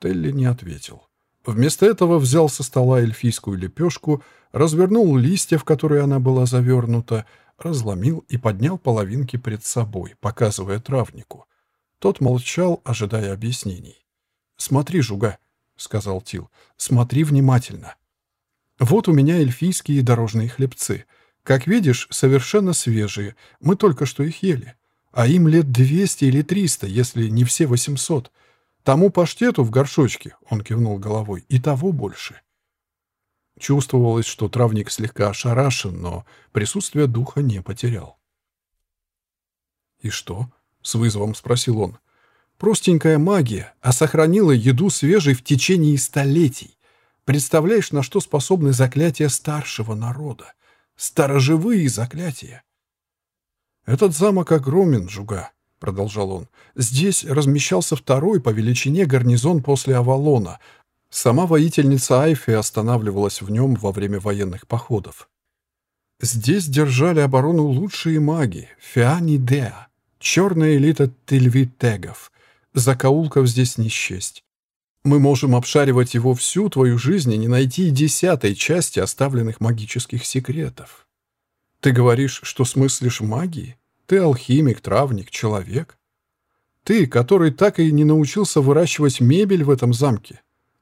Телли не ответил. Вместо этого взял со стола эльфийскую лепешку, развернул листья, в которые она была завернута, разломил и поднял половинки пред собой, показывая травнику. Тот молчал, ожидая объяснений. «Смотри, жуга», — сказал Тил. «Смотри внимательно. Вот у меня эльфийские дорожные хлебцы. Как видишь, совершенно свежие. Мы только что их ели. А им лет двести или триста, если не все восемьсот. Тому паштету в горшочке, — он кивнул головой, — и того больше». Чувствовалось, что травник слегка ошарашен, но присутствие духа не потерял. «И что?» — с вызовом спросил он. Простенькая магия, а сохранила еду свежей в течение столетий. Представляешь, на что способны заклятия старшего народа? Сторожевые заклятия. «Этот замок огромен, Жуга», — продолжал он. «Здесь размещался второй по величине гарнизон после Авалона. Сама воительница Айфи останавливалась в нем во время военных походов. Здесь держали оборону лучшие маги, Фиани Деа, черная элита Тельвитегов. Закоулков здесь не счесть. Мы можем обшаривать его всю твою жизнь и не найти и десятой части оставленных магических секретов. Ты говоришь, что смыслишь магии? Ты алхимик, травник, человек? Ты, который так и не научился выращивать мебель в этом замке?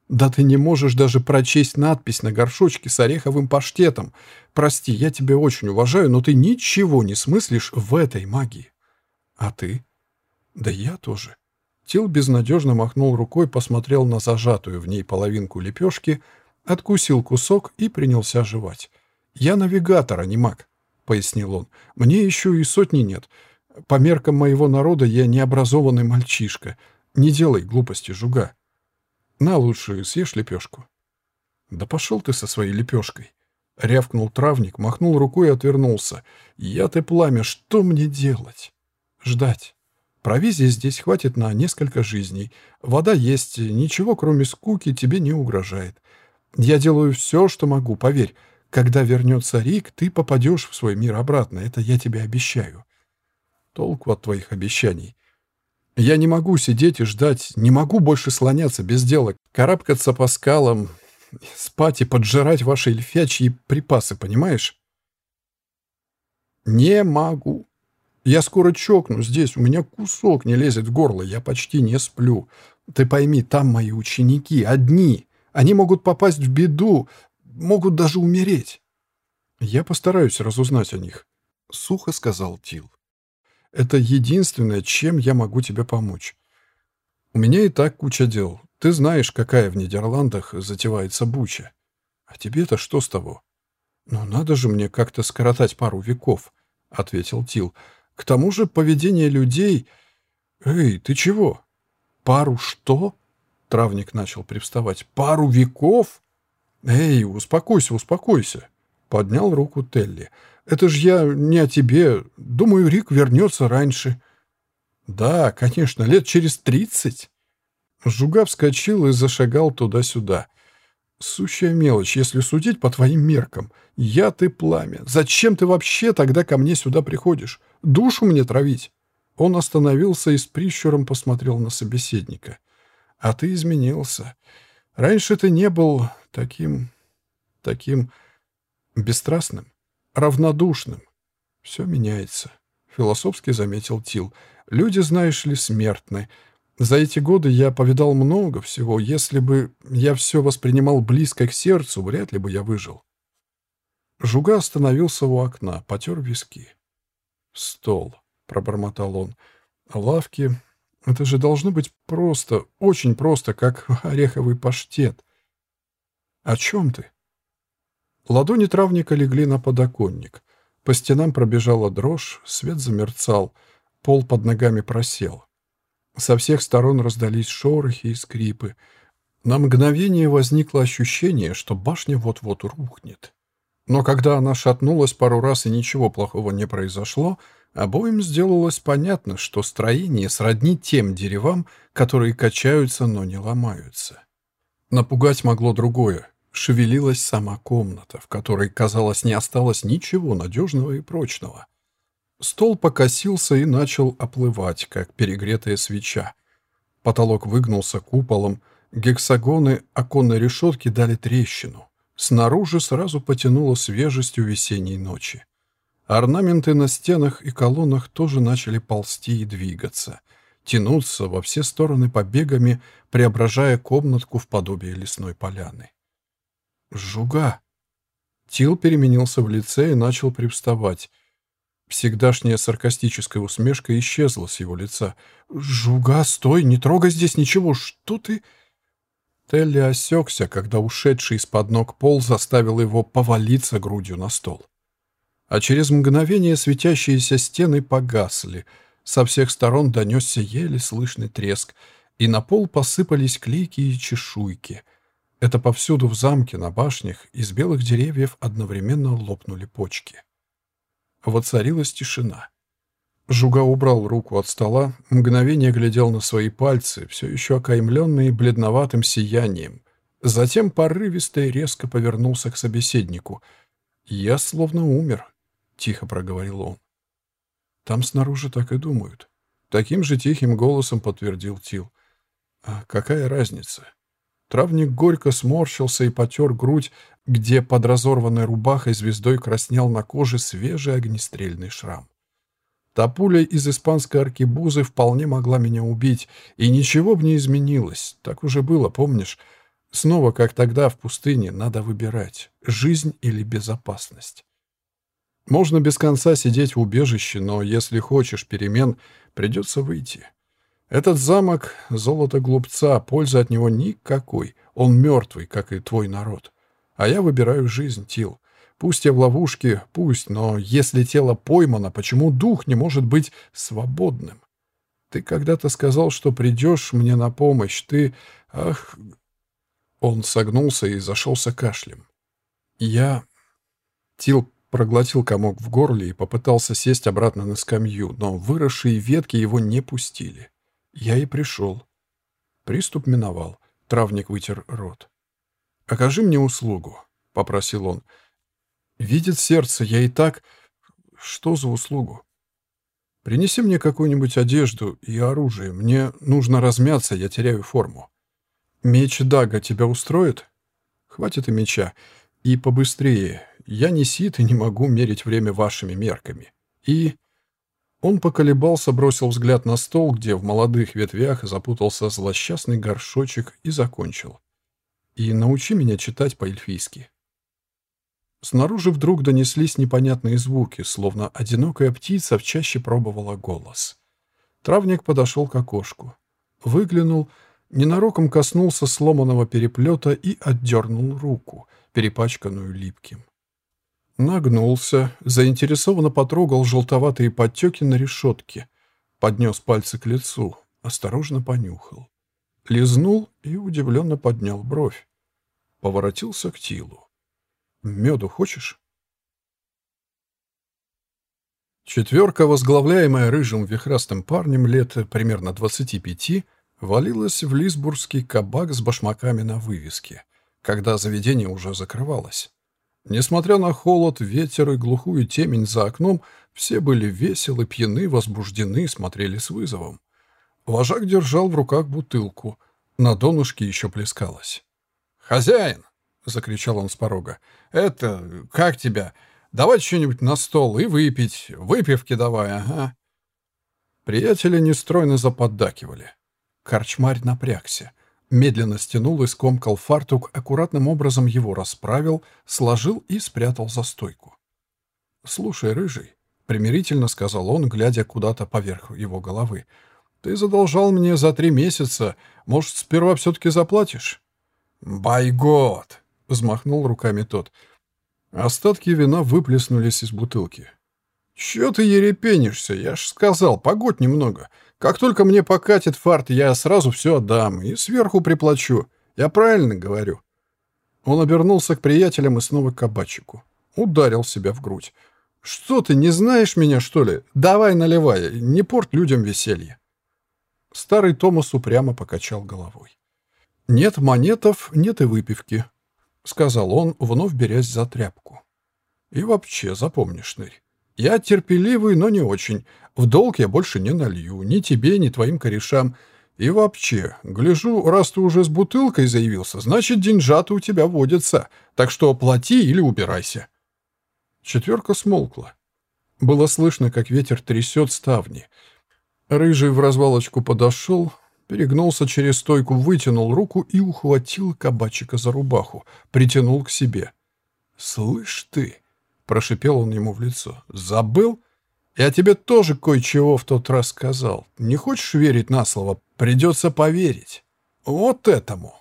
Да ты не можешь даже прочесть надпись на горшочке с ореховым паштетом. Прости, я тебя очень уважаю, но ты ничего не смыслишь в этой магии. А ты? Да я тоже. Тил безнадежно махнул рукой, посмотрел на зажатую в ней половинку лепешки, откусил кусок и принялся жевать. «Я навигатор, а не маг», — пояснил он. «Мне еще и сотни нет. По меркам моего народа я необразованный мальчишка. Не делай глупости, жуга». На лучше съешь лепешку. Да пошел ты со своей лепешкой. Рявкнул травник, махнул рукой и отвернулся. Я ты пламя, что мне делать? Ждать. Провизии здесь хватит на несколько жизней. Вода есть, ничего кроме скуки тебе не угрожает. Я делаю все, что могу, поверь. Когда вернется Рик, ты попадешь в свой мир обратно, это я тебе обещаю. Толку от твоих обещаний. Я не могу сидеть и ждать, не могу больше слоняться без дела, карабкаться по скалам, спать и поджирать ваши эльфячьи припасы, понимаешь? Не могу. Я скоро чокну здесь, у меня кусок не лезет в горло, я почти не сплю. Ты пойми, там мои ученики, одни. Они могут попасть в беду, могут даже умереть. Я постараюсь разузнать о них, — сухо сказал Тил. Это единственное, чем я могу тебе помочь. У меня и так куча дел. Ты знаешь, какая в Нидерландах затевается буча. А тебе-то что с того? Ну, надо же мне как-то скоротать пару веков, — ответил Тил. К тому же поведение людей... Эй, ты чего? Пару что? Травник начал привставать. Пару веков? Эй, успокойся, успокойся. Поднял руку Телли. Это ж я не о тебе. Думаю, Рик вернется раньше». «Да, конечно, лет через тридцать». Жуга вскочил и зашагал туда-сюда. «Сущая мелочь, если судить по твоим меркам. Я ты пламя. Зачем ты вообще тогда ко мне сюда приходишь? Душу мне травить?» Он остановился и с прищуром посмотрел на собеседника. «А ты изменился. Раньше ты не был таким... таким бесстрастным равнодушным. Все меняется, философски заметил Тил. Люди, знаешь ли, смертны. За эти годы я повидал много всего. Если бы я все воспринимал близко к сердцу, вряд ли бы я выжил. Жуга остановился у окна, потер виски. «Стол», — пробормотал он. «Лавки. Это же должно быть просто, очень просто, как ореховый паштет». «О чем ты?» Ладони травника легли на подоконник. По стенам пробежала дрожь, свет замерцал, пол под ногами просел. Со всех сторон раздались шорохи и скрипы. На мгновение возникло ощущение, что башня вот-вот рухнет. Но когда она шатнулась пару раз и ничего плохого не произошло, обоим сделалось понятно, что строение сродни тем деревам, которые качаются, но не ломаются. Напугать могло другое шевелилась сама комната, в которой, казалось, не осталось ничего надежного и прочного. Стол покосился и начал оплывать, как перегретая свеча. Потолок выгнулся куполом, гексагоны оконной решетки дали трещину. Снаружи сразу потянуло свежестью весенней ночи. Орнаменты на стенах и колоннах тоже начали ползти и двигаться, тянуться во все стороны побегами, преображая комнатку в подобие лесной поляны. «Жуга!» Тил переменился в лице и начал привставать. Всегдашняя саркастическая усмешка исчезла с его лица. «Жуга, стой! Не трогай здесь ничего! Что ты...» Телли осекся, когда ушедший из-под ног пол заставил его повалиться грудью на стол. А через мгновение светящиеся стены погасли. Со всех сторон донесся еле слышный треск, и на пол посыпались клейки и чешуйки — это повсюду в замке, на башнях, из белых деревьев одновременно лопнули почки. Воцарилась тишина. Жуга убрал руку от стола, мгновение глядел на свои пальцы, все еще окаймленные бледноватым сиянием. Затем порывисто и резко повернулся к собеседнику. «Я словно умер», — тихо проговорил он. «Там снаружи так и думают». Таким же тихим голосом подтвердил Тил. «А какая разница?» Травник горько сморщился и потер грудь, где под разорванной рубахой звездой краснел на коже свежий огнестрельный шрам. Та пуля из испанской аркебузы вполне могла меня убить, и ничего бы не изменилось. Так уже было, помнишь? Снова, как тогда в пустыне, надо выбирать — жизнь или безопасность. Можно без конца сидеть в убежище, но если хочешь перемен, придется выйти. Этот замок — золото глупца, пользы от него никакой. Он мертвый, как и твой народ. А я выбираю жизнь, Тил. Пусть я в ловушке, пусть, но если тело поймано, почему дух не может быть свободным? Ты когда-то сказал, что придешь мне на помощь. Ты... Ах... Он согнулся и зашелся кашлем. Я... Тил проглотил комок в горле и попытался сесть обратно на скамью, но выросшие ветки его не пустили. Я и пришел. Приступ миновал. Травник вытер рот. «Окажи мне услугу», — попросил он. «Видит сердце, я и так...» «Что за услугу?» «Принеси мне какую-нибудь одежду и оружие. Мне нужно размяться, я теряю форму». «Меч Дага тебя устроит?» «Хватит и меча. И побыстрее. Я не сит и не могу мерить время вашими мерками. И...» Он поколебался, бросил взгляд на стол, где в молодых ветвях запутался злосчастный горшочек и закончил. «И научи меня читать по-эльфийски». Снаружи вдруг донеслись непонятные звуки, словно одинокая птица в чаще пробовала голос. Травник подошел к окошку. Выглянул, ненароком коснулся сломанного переплета и отдернул руку, перепачканную липким. Нагнулся, заинтересованно потрогал желтоватые подтеки на решетке, поднес пальцы к лицу, осторожно понюхал. Лизнул и удивленно поднял бровь. Поворотился к Тилу. «Меду хочешь?» Четверка, возглавляемая рыжим вихрастым парнем лет примерно 25, валилась в лисбургский кабак с башмаками на вывеске, когда заведение уже закрывалось. Несмотря на холод, ветер и глухую темень за окном, все были веселы, пьяны, возбуждены, смотрели с вызовом. Вожак держал в руках бутылку. На донышке еще плескалось. «Хозяин!» — закричал он с порога. «Это... как тебя? Давай что-нибудь на стол и выпить. Выпивки давай, ага». Приятели нестройно заподдакивали. Корчмарь напрягся медленно стянул и скомкал фартук, аккуратным образом его расправил, сложил и спрятал за стойку. «Слушай, рыжий», — примирительно сказал он, глядя куда-то поверх его головы, «ты задолжал мне за три месяца. Может, сперва все-таки заплатишь?» «Байгот!» — взмахнул руками тот. Остатки вина выплеснулись из бутылки. «Чё ты ерепенишься? Я ж сказал, погодь немного. Как только мне покатит фарт, я сразу все отдам и сверху приплачу. Я правильно говорю?» Он обернулся к приятелям и снова к кабачику. Ударил себя в грудь. «Что ты, не знаешь меня, что ли? Давай наливай, не порт людям веселье». Старый Томас упрямо покачал головой. «Нет монетов, нет и выпивки», — сказал он, вновь берясь за тряпку. «И вообще, запомни, шнырь, я терпеливый, но не очень. В долг я больше не налью, ни тебе, ни твоим корешам. И вообще, гляжу, раз ты уже с бутылкой заявился, значит, деньжата у тебя водятся. Так что плати или убирайся». Четверка смолкла. Было слышно, как ветер трясет ставни. Рыжий в развалочку подошел, перегнулся через стойку, вытянул руку и ухватил кабачика за рубаху, притянул к себе. «Слышь ты!» — прошипел он ему в лицо. «Забыл? Я тебе тоже кое-чего в тот раз сказал. Не хочешь верить на слово? Придется поверить. Вот этому!»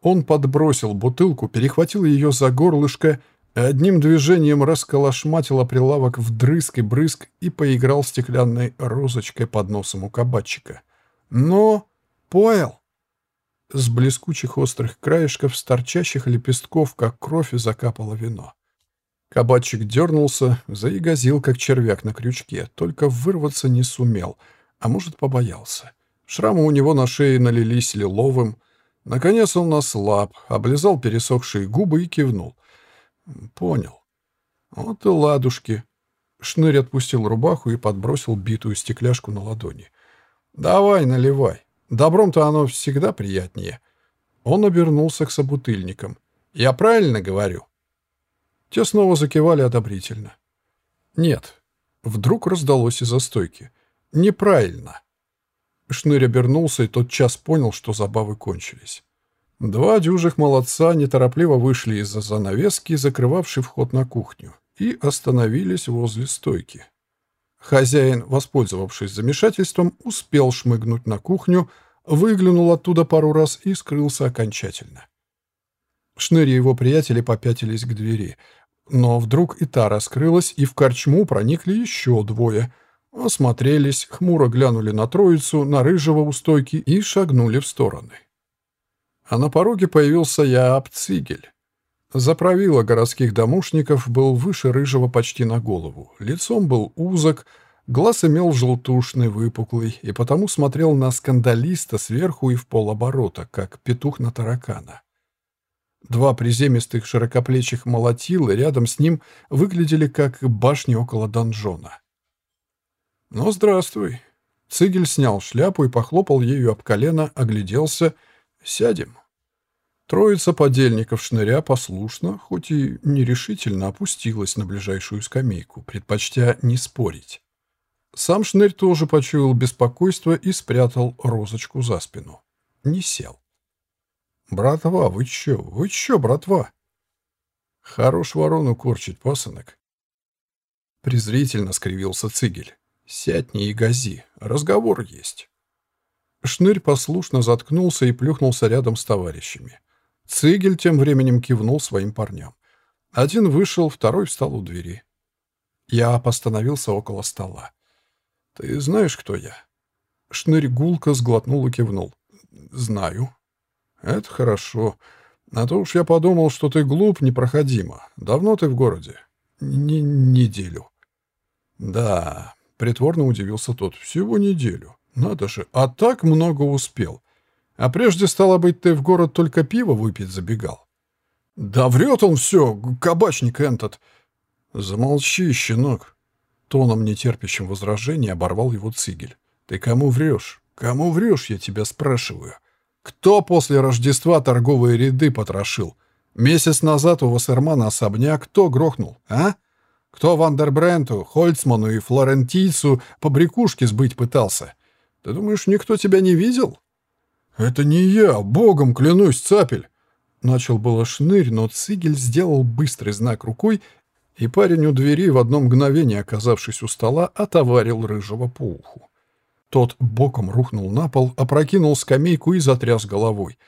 Он подбросил бутылку, перехватил ее за горлышко, одним движением расколошматил прилавок вдрызг и брызг и поиграл стеклянной розочкой под носом у кабачика. «Но... понял?» С блескучих острых краешков, с торчащих лепестков, как кровь, закапало вино. Кабачик дернулся, заигазил, как червяк на крючке, только вырваться не сумел, а может, побоялся. Шрамы у него на шее налились лиловым. Наконец он наслаб, облизал пересохшие губы и кивнул. «Понял», Вот и ладушки. Шнырь отпустил рубаху и подбросил битую стекляшку на ладони. «Давай, наливай. Добром-то оно всегда приятнее». Он обернулся к собутыльникам. «Я правильно говорю?» Те снова закивали одобрительно. «Нет». Вдруг раздалось из-за стойки. «Неправильно». Шнырь обернулся и тотчас понял, что забавы кончились. Два дюжих молодца неторопливо вышли из-за занавески, закрывавшей вход на кухню, и остановились возле стойки. Хозяин, воспользовавшись замешательством, успел шмыгнуть на кухню, выглянул оттуда пару раз и скрылся окончательно. Шнырь и его приятели попятились к двери, но вдруг и та раскрылась, и в корчму проникли еще двое. Осмотрелись, хмуро глянули на троицу, на рыжего у стойки и шагнули в стороны. А на пороге появился Яаб Цигель. Заправила городских домушников был выше рыжего почти на голову. Лицом был узок, глаз имел желтушный, выпуклый, и потому смотрел на скандалиста сверху и в полоборота, как петух на таракана. Два приземистых широкоплечих молотила рядом с ним выглядели как башни около донжона. «Ну, здравствуй!» Цигель снял шляпу и похлопал ею об колено, огляделся. «Сядем». Троица подельников шныря послушно, хоть и нерешительно опустилась на ближайшую скамейку, предпочтя не спорить. Сам шнырь тоже почуял беспокойство и спрятал розочку за спину. Не сел. «Братва, вы чё? Вы чё, братва?» «Хорош ворону корчить, пасынок». Презрительно скривился Цигель. «Сядь не и гази, разговор есть». Шнырь послушно заткнулся и плюхнулся рядом с товарищами. Цигель тем временем кивнул своим парням. Один вышел, второй встал у двери. Я постановился около стола. «Ты знаешь, кто я?» Шнырь гулко сглотнул и кивнул. «Знаю». «Это хорошо. А то уж я подумал, что ты глуп непроходимо. Давно ты в городе?» Н «Неделю». «Да», — притворно удивился тот, — «всего неделю. Надо же, а так много успел. А прежде, стало быть, ты в город только пиво выпить забегал. Да врет он все, кабачник этот. Замолчи, щенок. Тоном, нетерпящим возражений, оборвал его цигель. Ты кому врешь? Кому врешь, я тебя спрашиваю. Кто после Рождества торговые ряды потрошил? Месяц назад у Вассермана особняк кто грохнул, а? Кто Вандербренту, Хольцману и Флорентийцу по брякушке сбыть пытался? Ты думаешь, никто тебя не видел? «Это не я, богом клянусь, цапель!» Начал было шнырь, но Цигель сделал быстрый знак рукой, и парень у двери, в одно мгновение оказавшись у стола, отоварил рыжего по уху. Тот боком рухнул на пол, опрокинул скамейку и затряс головой.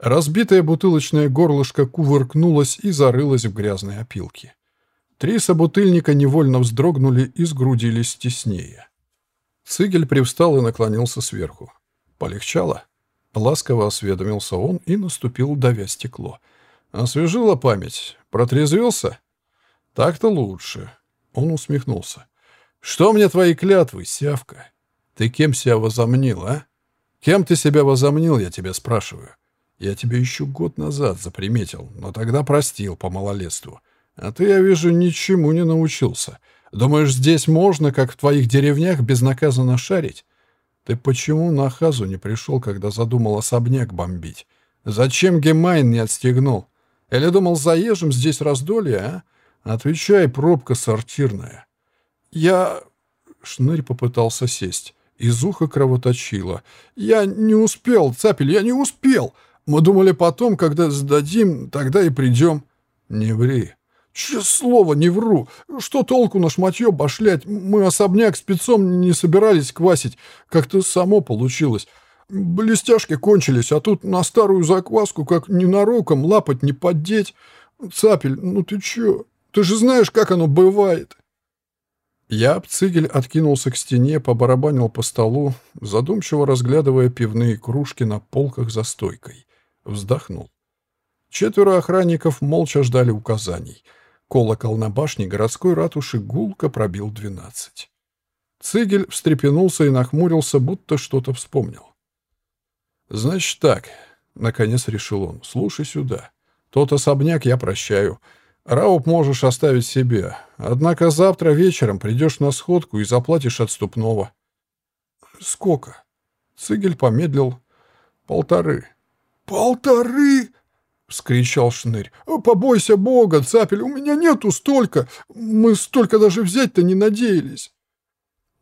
Разбитое бутылочное горлышко кувыркнулось и зарылось в грязной опилке. Три собутыльника невольно вздрогнули и сгрудились теснее. Цигель привстал и наклонился сверху. «Полегчало?» Ласково осведомился он и наступил, давя стекло. «Освежила память? Протрезвился?» «Так-то лучше». Он усмехнулся. «Что мне твои клятвы, сявка? Ты кем себя возомнил, а? Кем ты себя возомнил, я тебя спрашиваю? Я тебя еще год назад заприметил, но тогда простил по малолетству. А ты, я вижу, ничему не научился. Думаешь, здесь можно, как в твоих деревнях, безнаказанно шарить? Ты почему на Хазу не пришел, когда задумал особняк бомбить? Зачем Гемайн не отстегнул? Или думал, заезжим здесь раздолье, а? Отвечай, пробка сортирная. Я... Шнырь попытался сесть. Из уха кровоточило. «Я не успел, Цапель, я не успел! Мы думали потом, когда сдадим, тогда и придем». «Не ври. Чесслово не вру. Что толку на шматье башлять? Мы особняк спецом не собирались квасить. Как-то само получилось. Блестяшки кончились, а тут на старую закваску как ненароком лапать не поддеть. Цапель, ну ты чё? Ты же знаешь, как оно бывает. Я, Цигель, откинулся к стене, побарабанил по столу, задумчиво разглядывая пивные кружки на полках за стойкой. Вздохнул. Четверо охранников молча ждали указаний — Колокол на башне городской ратуши гулко пробил двенадцать. Цигель встрепенулся и нахмурился, будто что-то вспомнил. «Значит так», — наконец решил он, — «слушай сюда. Тот особняк я прощаю. Рауп можешь оставить себе. Однако завтра вечером придешь на сходку и заплатишь отступного. Сколько? Цигель помедлил. Полторы. Полторы? — вскричал Шнырь. «Побойся Бога, Цапель, у меня нету столько. Мы столько даже взять-то не надеялись».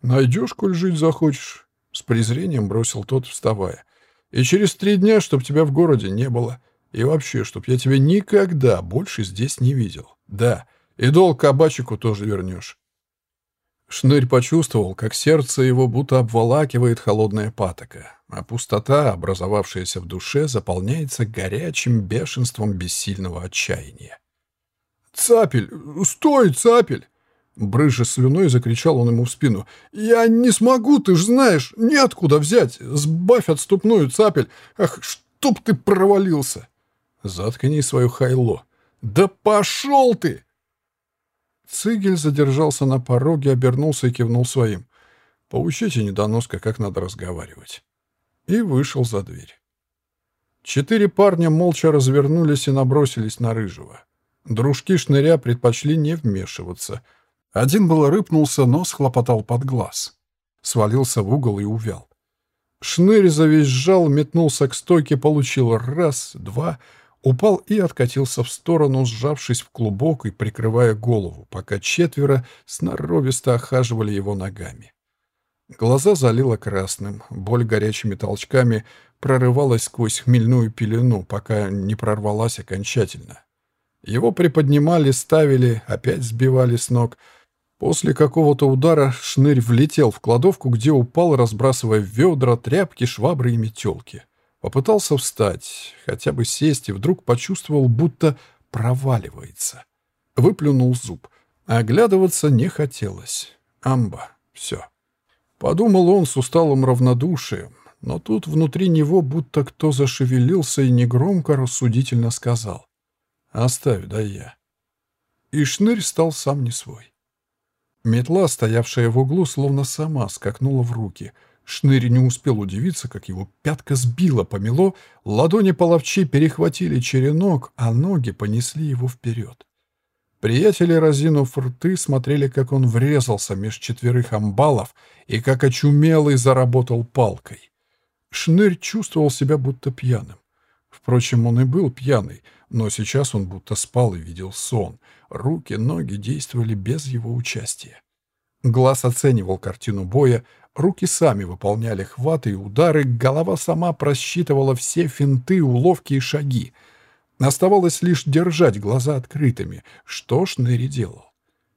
«Найдешь, коль жить захочешь», — с презрением бросил тот, вставая. «И через три дня, чтоб тебя в городе не было. И вообще, чтоб я тебя никогда больше здесь не видел. Да, и долг кабачику тоже вернешь». Шнырь почувствовал, как сердце его будто обволакивает холодная патока, а пустота, образовавшаяся в душе, заполняется горячим бешенством бессильного отчаяния. «Цапель! Стой, цапель!» Брыжа слюной, закричал он ему в спину. «Я не смогу, ты ж знаешь! Неоткуда взять! Сбавь отступную, цапель! Ах, чтоб ты провалился!» «Заткни свое хайло!» «Да пошел ты!» Цигель задержался на пороге, обернулся и кивнул своим. «Поучите недоноска, как надо разговаривать». И вышел за дверь. Четыре парня молча развернулись и набросились на Рыжего. Дружки шныря предпочли не вмешиваться. Один было рыпнулся, но схлопотал под глаз. Свалился в угол и увял. Шнырь завизжал, метнулся к стойке, получил раз, два — упал и откатился в сторону, сжавшись в клубок и прикрывая голову, пока четверо сноровисто охаживали его ногами. Глаза залило красным, боль горячими толчками прорывалась сквозь хмельную пелену, пока не прорвалась окончательно. Его приподнимали, ставили, опять сбивали с ног. После какого-то удара шнырь влетел в кладовку, где упал, разбрасывая ведра, тряпки, швабры и метелки. Попытался встать, хотя бы сесть, и вдруг почувствовал, будто проваливается. Выплюнул зуб. Оглядываться не хотелось. Амба. Все. Подумал он с усталым равнодушием, но тут внутри него будто кто зашевелился и негромко рассудительно сказал. «Оставь, да я». И шнырь стал сам не свой. Метла, стоявшая в углу, словно сама скакнула в руки — Шнырь не успел удивиться, как его пятка сбила помело, ладони половчи перехватили черенок, а ноги понесли его вперед. Приятели, разинув рты, смотрели, как он врезался меж четверых амбалов и как очумелый заработал палкой. Шнырь чувствовал себя будто пьяным. Впрочем, он и был пьяный, но сейчас он будто спал и видел сон. Руки, ноги действовали без его участия. Глаз оценивал картину боя, Руки сами выполняли хваты и удары, голова сама просчитывала все финты, уловки и шаги. Оставалось лишь держать глаза открытыми, что Шныри делал.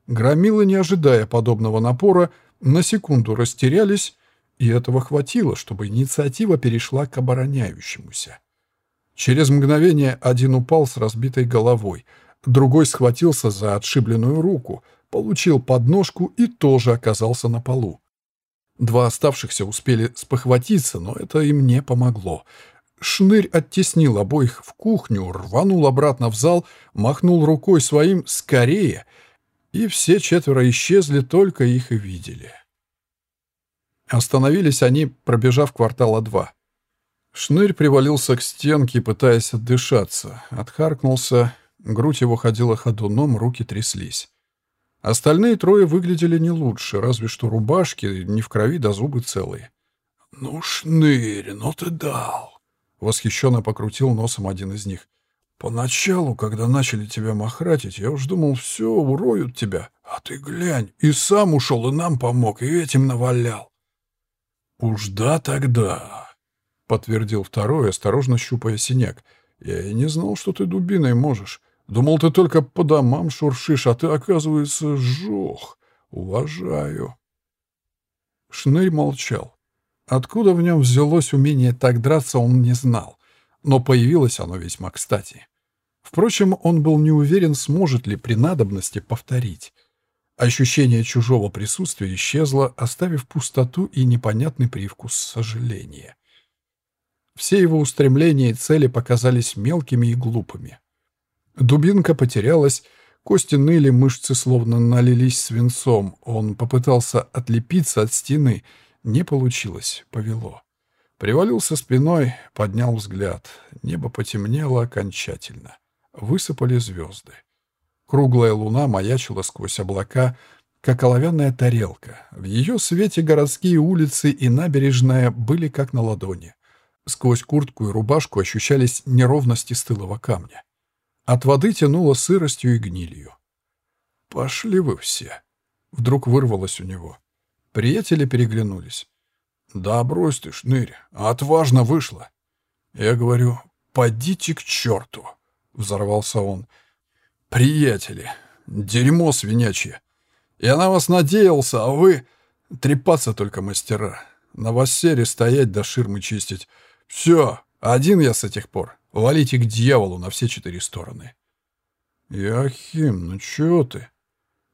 Громилы, не ожидая подобного напора, на секунду растерялись, и этого хватило, чтобы инициатива перешла к обороняющемуся. Через мгновение один упал с разбитой головой, другой схватился за отшибленную руку, получил подножку и тоже оказался на полу. Два оставшихся успели спохватиться, но это им не помогло. Шнырь оттеснил обоих в кухню, рванул обратно в зал, махнул рукой своим «скорее», и все четверо исчезли, только их и видели. Остановились они, пробежав квартала два. Шнырь привалился к стенке, пытаясь отдышаться. Отхаркнулся, грудь его ходила ходуном, руки тряслись. Остальные трое выглядели не лучше, разве что рубашки не в крови да зубы целые. «Ну, шнырь, ну ты дал!» — восхищенно покрутил носом один из них. «Поначалу, когда начали тебя махратить, я уж думал, все, уроют тебя. А ты глянь, и сам ушел, и нам помог, и этим навалял». «Уж да тогда», — подтвердил второй, осторожно щупая синяк. «Я и не знал, что ты дубиной можешь. Думал, ты только по домам шуршишь, а ты, оказывается, жох. Уважаю. Шнырь молчал. Откуда в нем взялось умение так драться, он не знал. Но появилось оно весьма кстати. Впрочем, он был не уверен, сможет ли при надобности повторить. Ощущение чужого присутствия исчезло, оставив пустоту и непонятный привкус сожаления. Все его устремления и цели показались мелкими и глупыми. Дубинка потерялась, кости ныли, мышцы словно налились свинцом. Он попытался отлепиться от стены. Не получилось, повело. Привалился спиной, поднял взгляд. Небо потемнело окончательно. Высыпали звезды. Круглая луна маячила сквозь облака, как оловянная тарелка. В ее свете городские улицы и набережная были как на ладони. Сквозь куртку и рубашку ощущались неровности стылого камня. От воды тянуло сыростью и гнилью. «Пошли вы все!» Вдруг вырвалось у него. Приятели переглянулись. «Да брось ты, шнырь, отважно вышло!» Я говорю, «Подите к черту!» Взорвался он. «Приятели, дерьмо свинячье! Я на вас надеялся, а вы... Трепаться только мастера. На вас сере стоять до ширмы чистить. Все, один я с этих пор. Валите к дьяволу на все четыре стороны. Яхим, ну чё ты?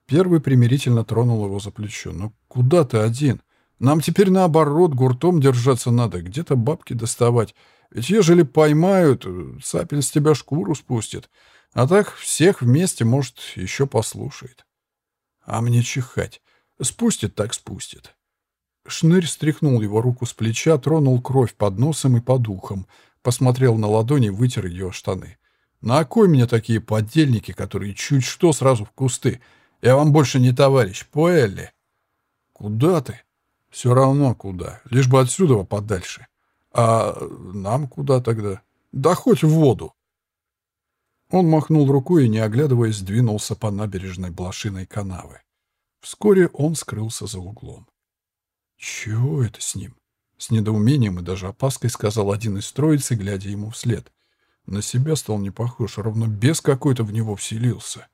Первый примирительно тронул его за плечо. Ну куда ты один? Нам теперь наоборот гуртом держаться надо, где-то бабки доставать. Ведь ежели поймают, сапель с тебя шкуру спустит. А так всех вместе, может, еще послушает. А мне чихать. Спустит так спустит. Шнырь стряхнул его руку с плеча, тронул кровь под носом и под ухом, посмотрел на ладони, вытер ее штаны. «На кой мне такие подельники, которые чуть что сразу в кусты? Я вам больше не товарищ, Пуэлли!» «Куда ты?» «Все равно куда, лишь бы отсюда подальше». «А нам куда тогда?» «Да хоть в воду!» Он махнул рукой и, не оглядываясь, двинулся по набережной блошиной канавы. Вскоре он скрылся за углом. «Чего это с ним?» С недоумением и даже опаской сказал один из троицы, глядя ему вслед. На себя стал не похож, ровно бес какой-то в него вселился.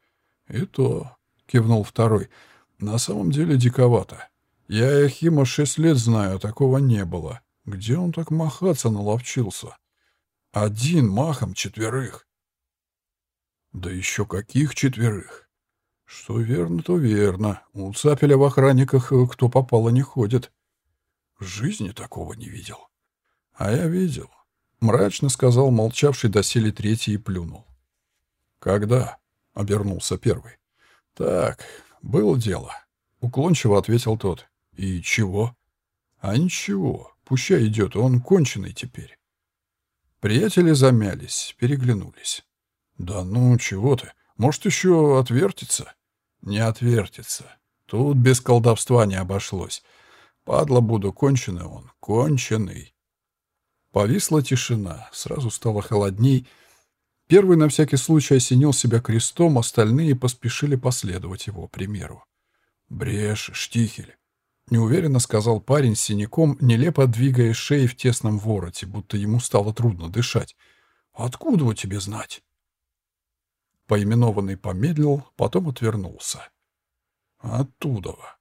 «И то», — кивнул второй, — «на самом деле диковато. Я Яхима шесть лет знаю, а такого не было. Где он так махаться наловчился? Один махом четверых». «Да еще каких четверых?» «Что верно, то верно. У цапеля в охранниках э, кто попало не ходит». В жизни такого не видел. А я видел. Мрачно сказал молчавший доселе третий и плюнул. Когда? Обернулся первый. Так, было дело. Уклончиво ответил тот. И чего? А ничего. Пущай идет, он конченый теперь. Приятели замялись, переглянулись. «Да ну, чего ты? Может, еще отвертится?» «Не отвертится. Тут без колдовства не обошлось. Падла буду, конченый он, конченый. Повисла тишина, сразу стало холодней. Первый на всякий случай осенил себя крестом, остальные поспешили последовать его примеру. «Брешь, штихель», — неуверенно сказал парень с синяком, нелепо двигая шеей в тесном вороте, будто ему стало трудно дышать. «Откуда тебе знать?» Поименованный помедлил, потом отвернулся. «Оттудова»,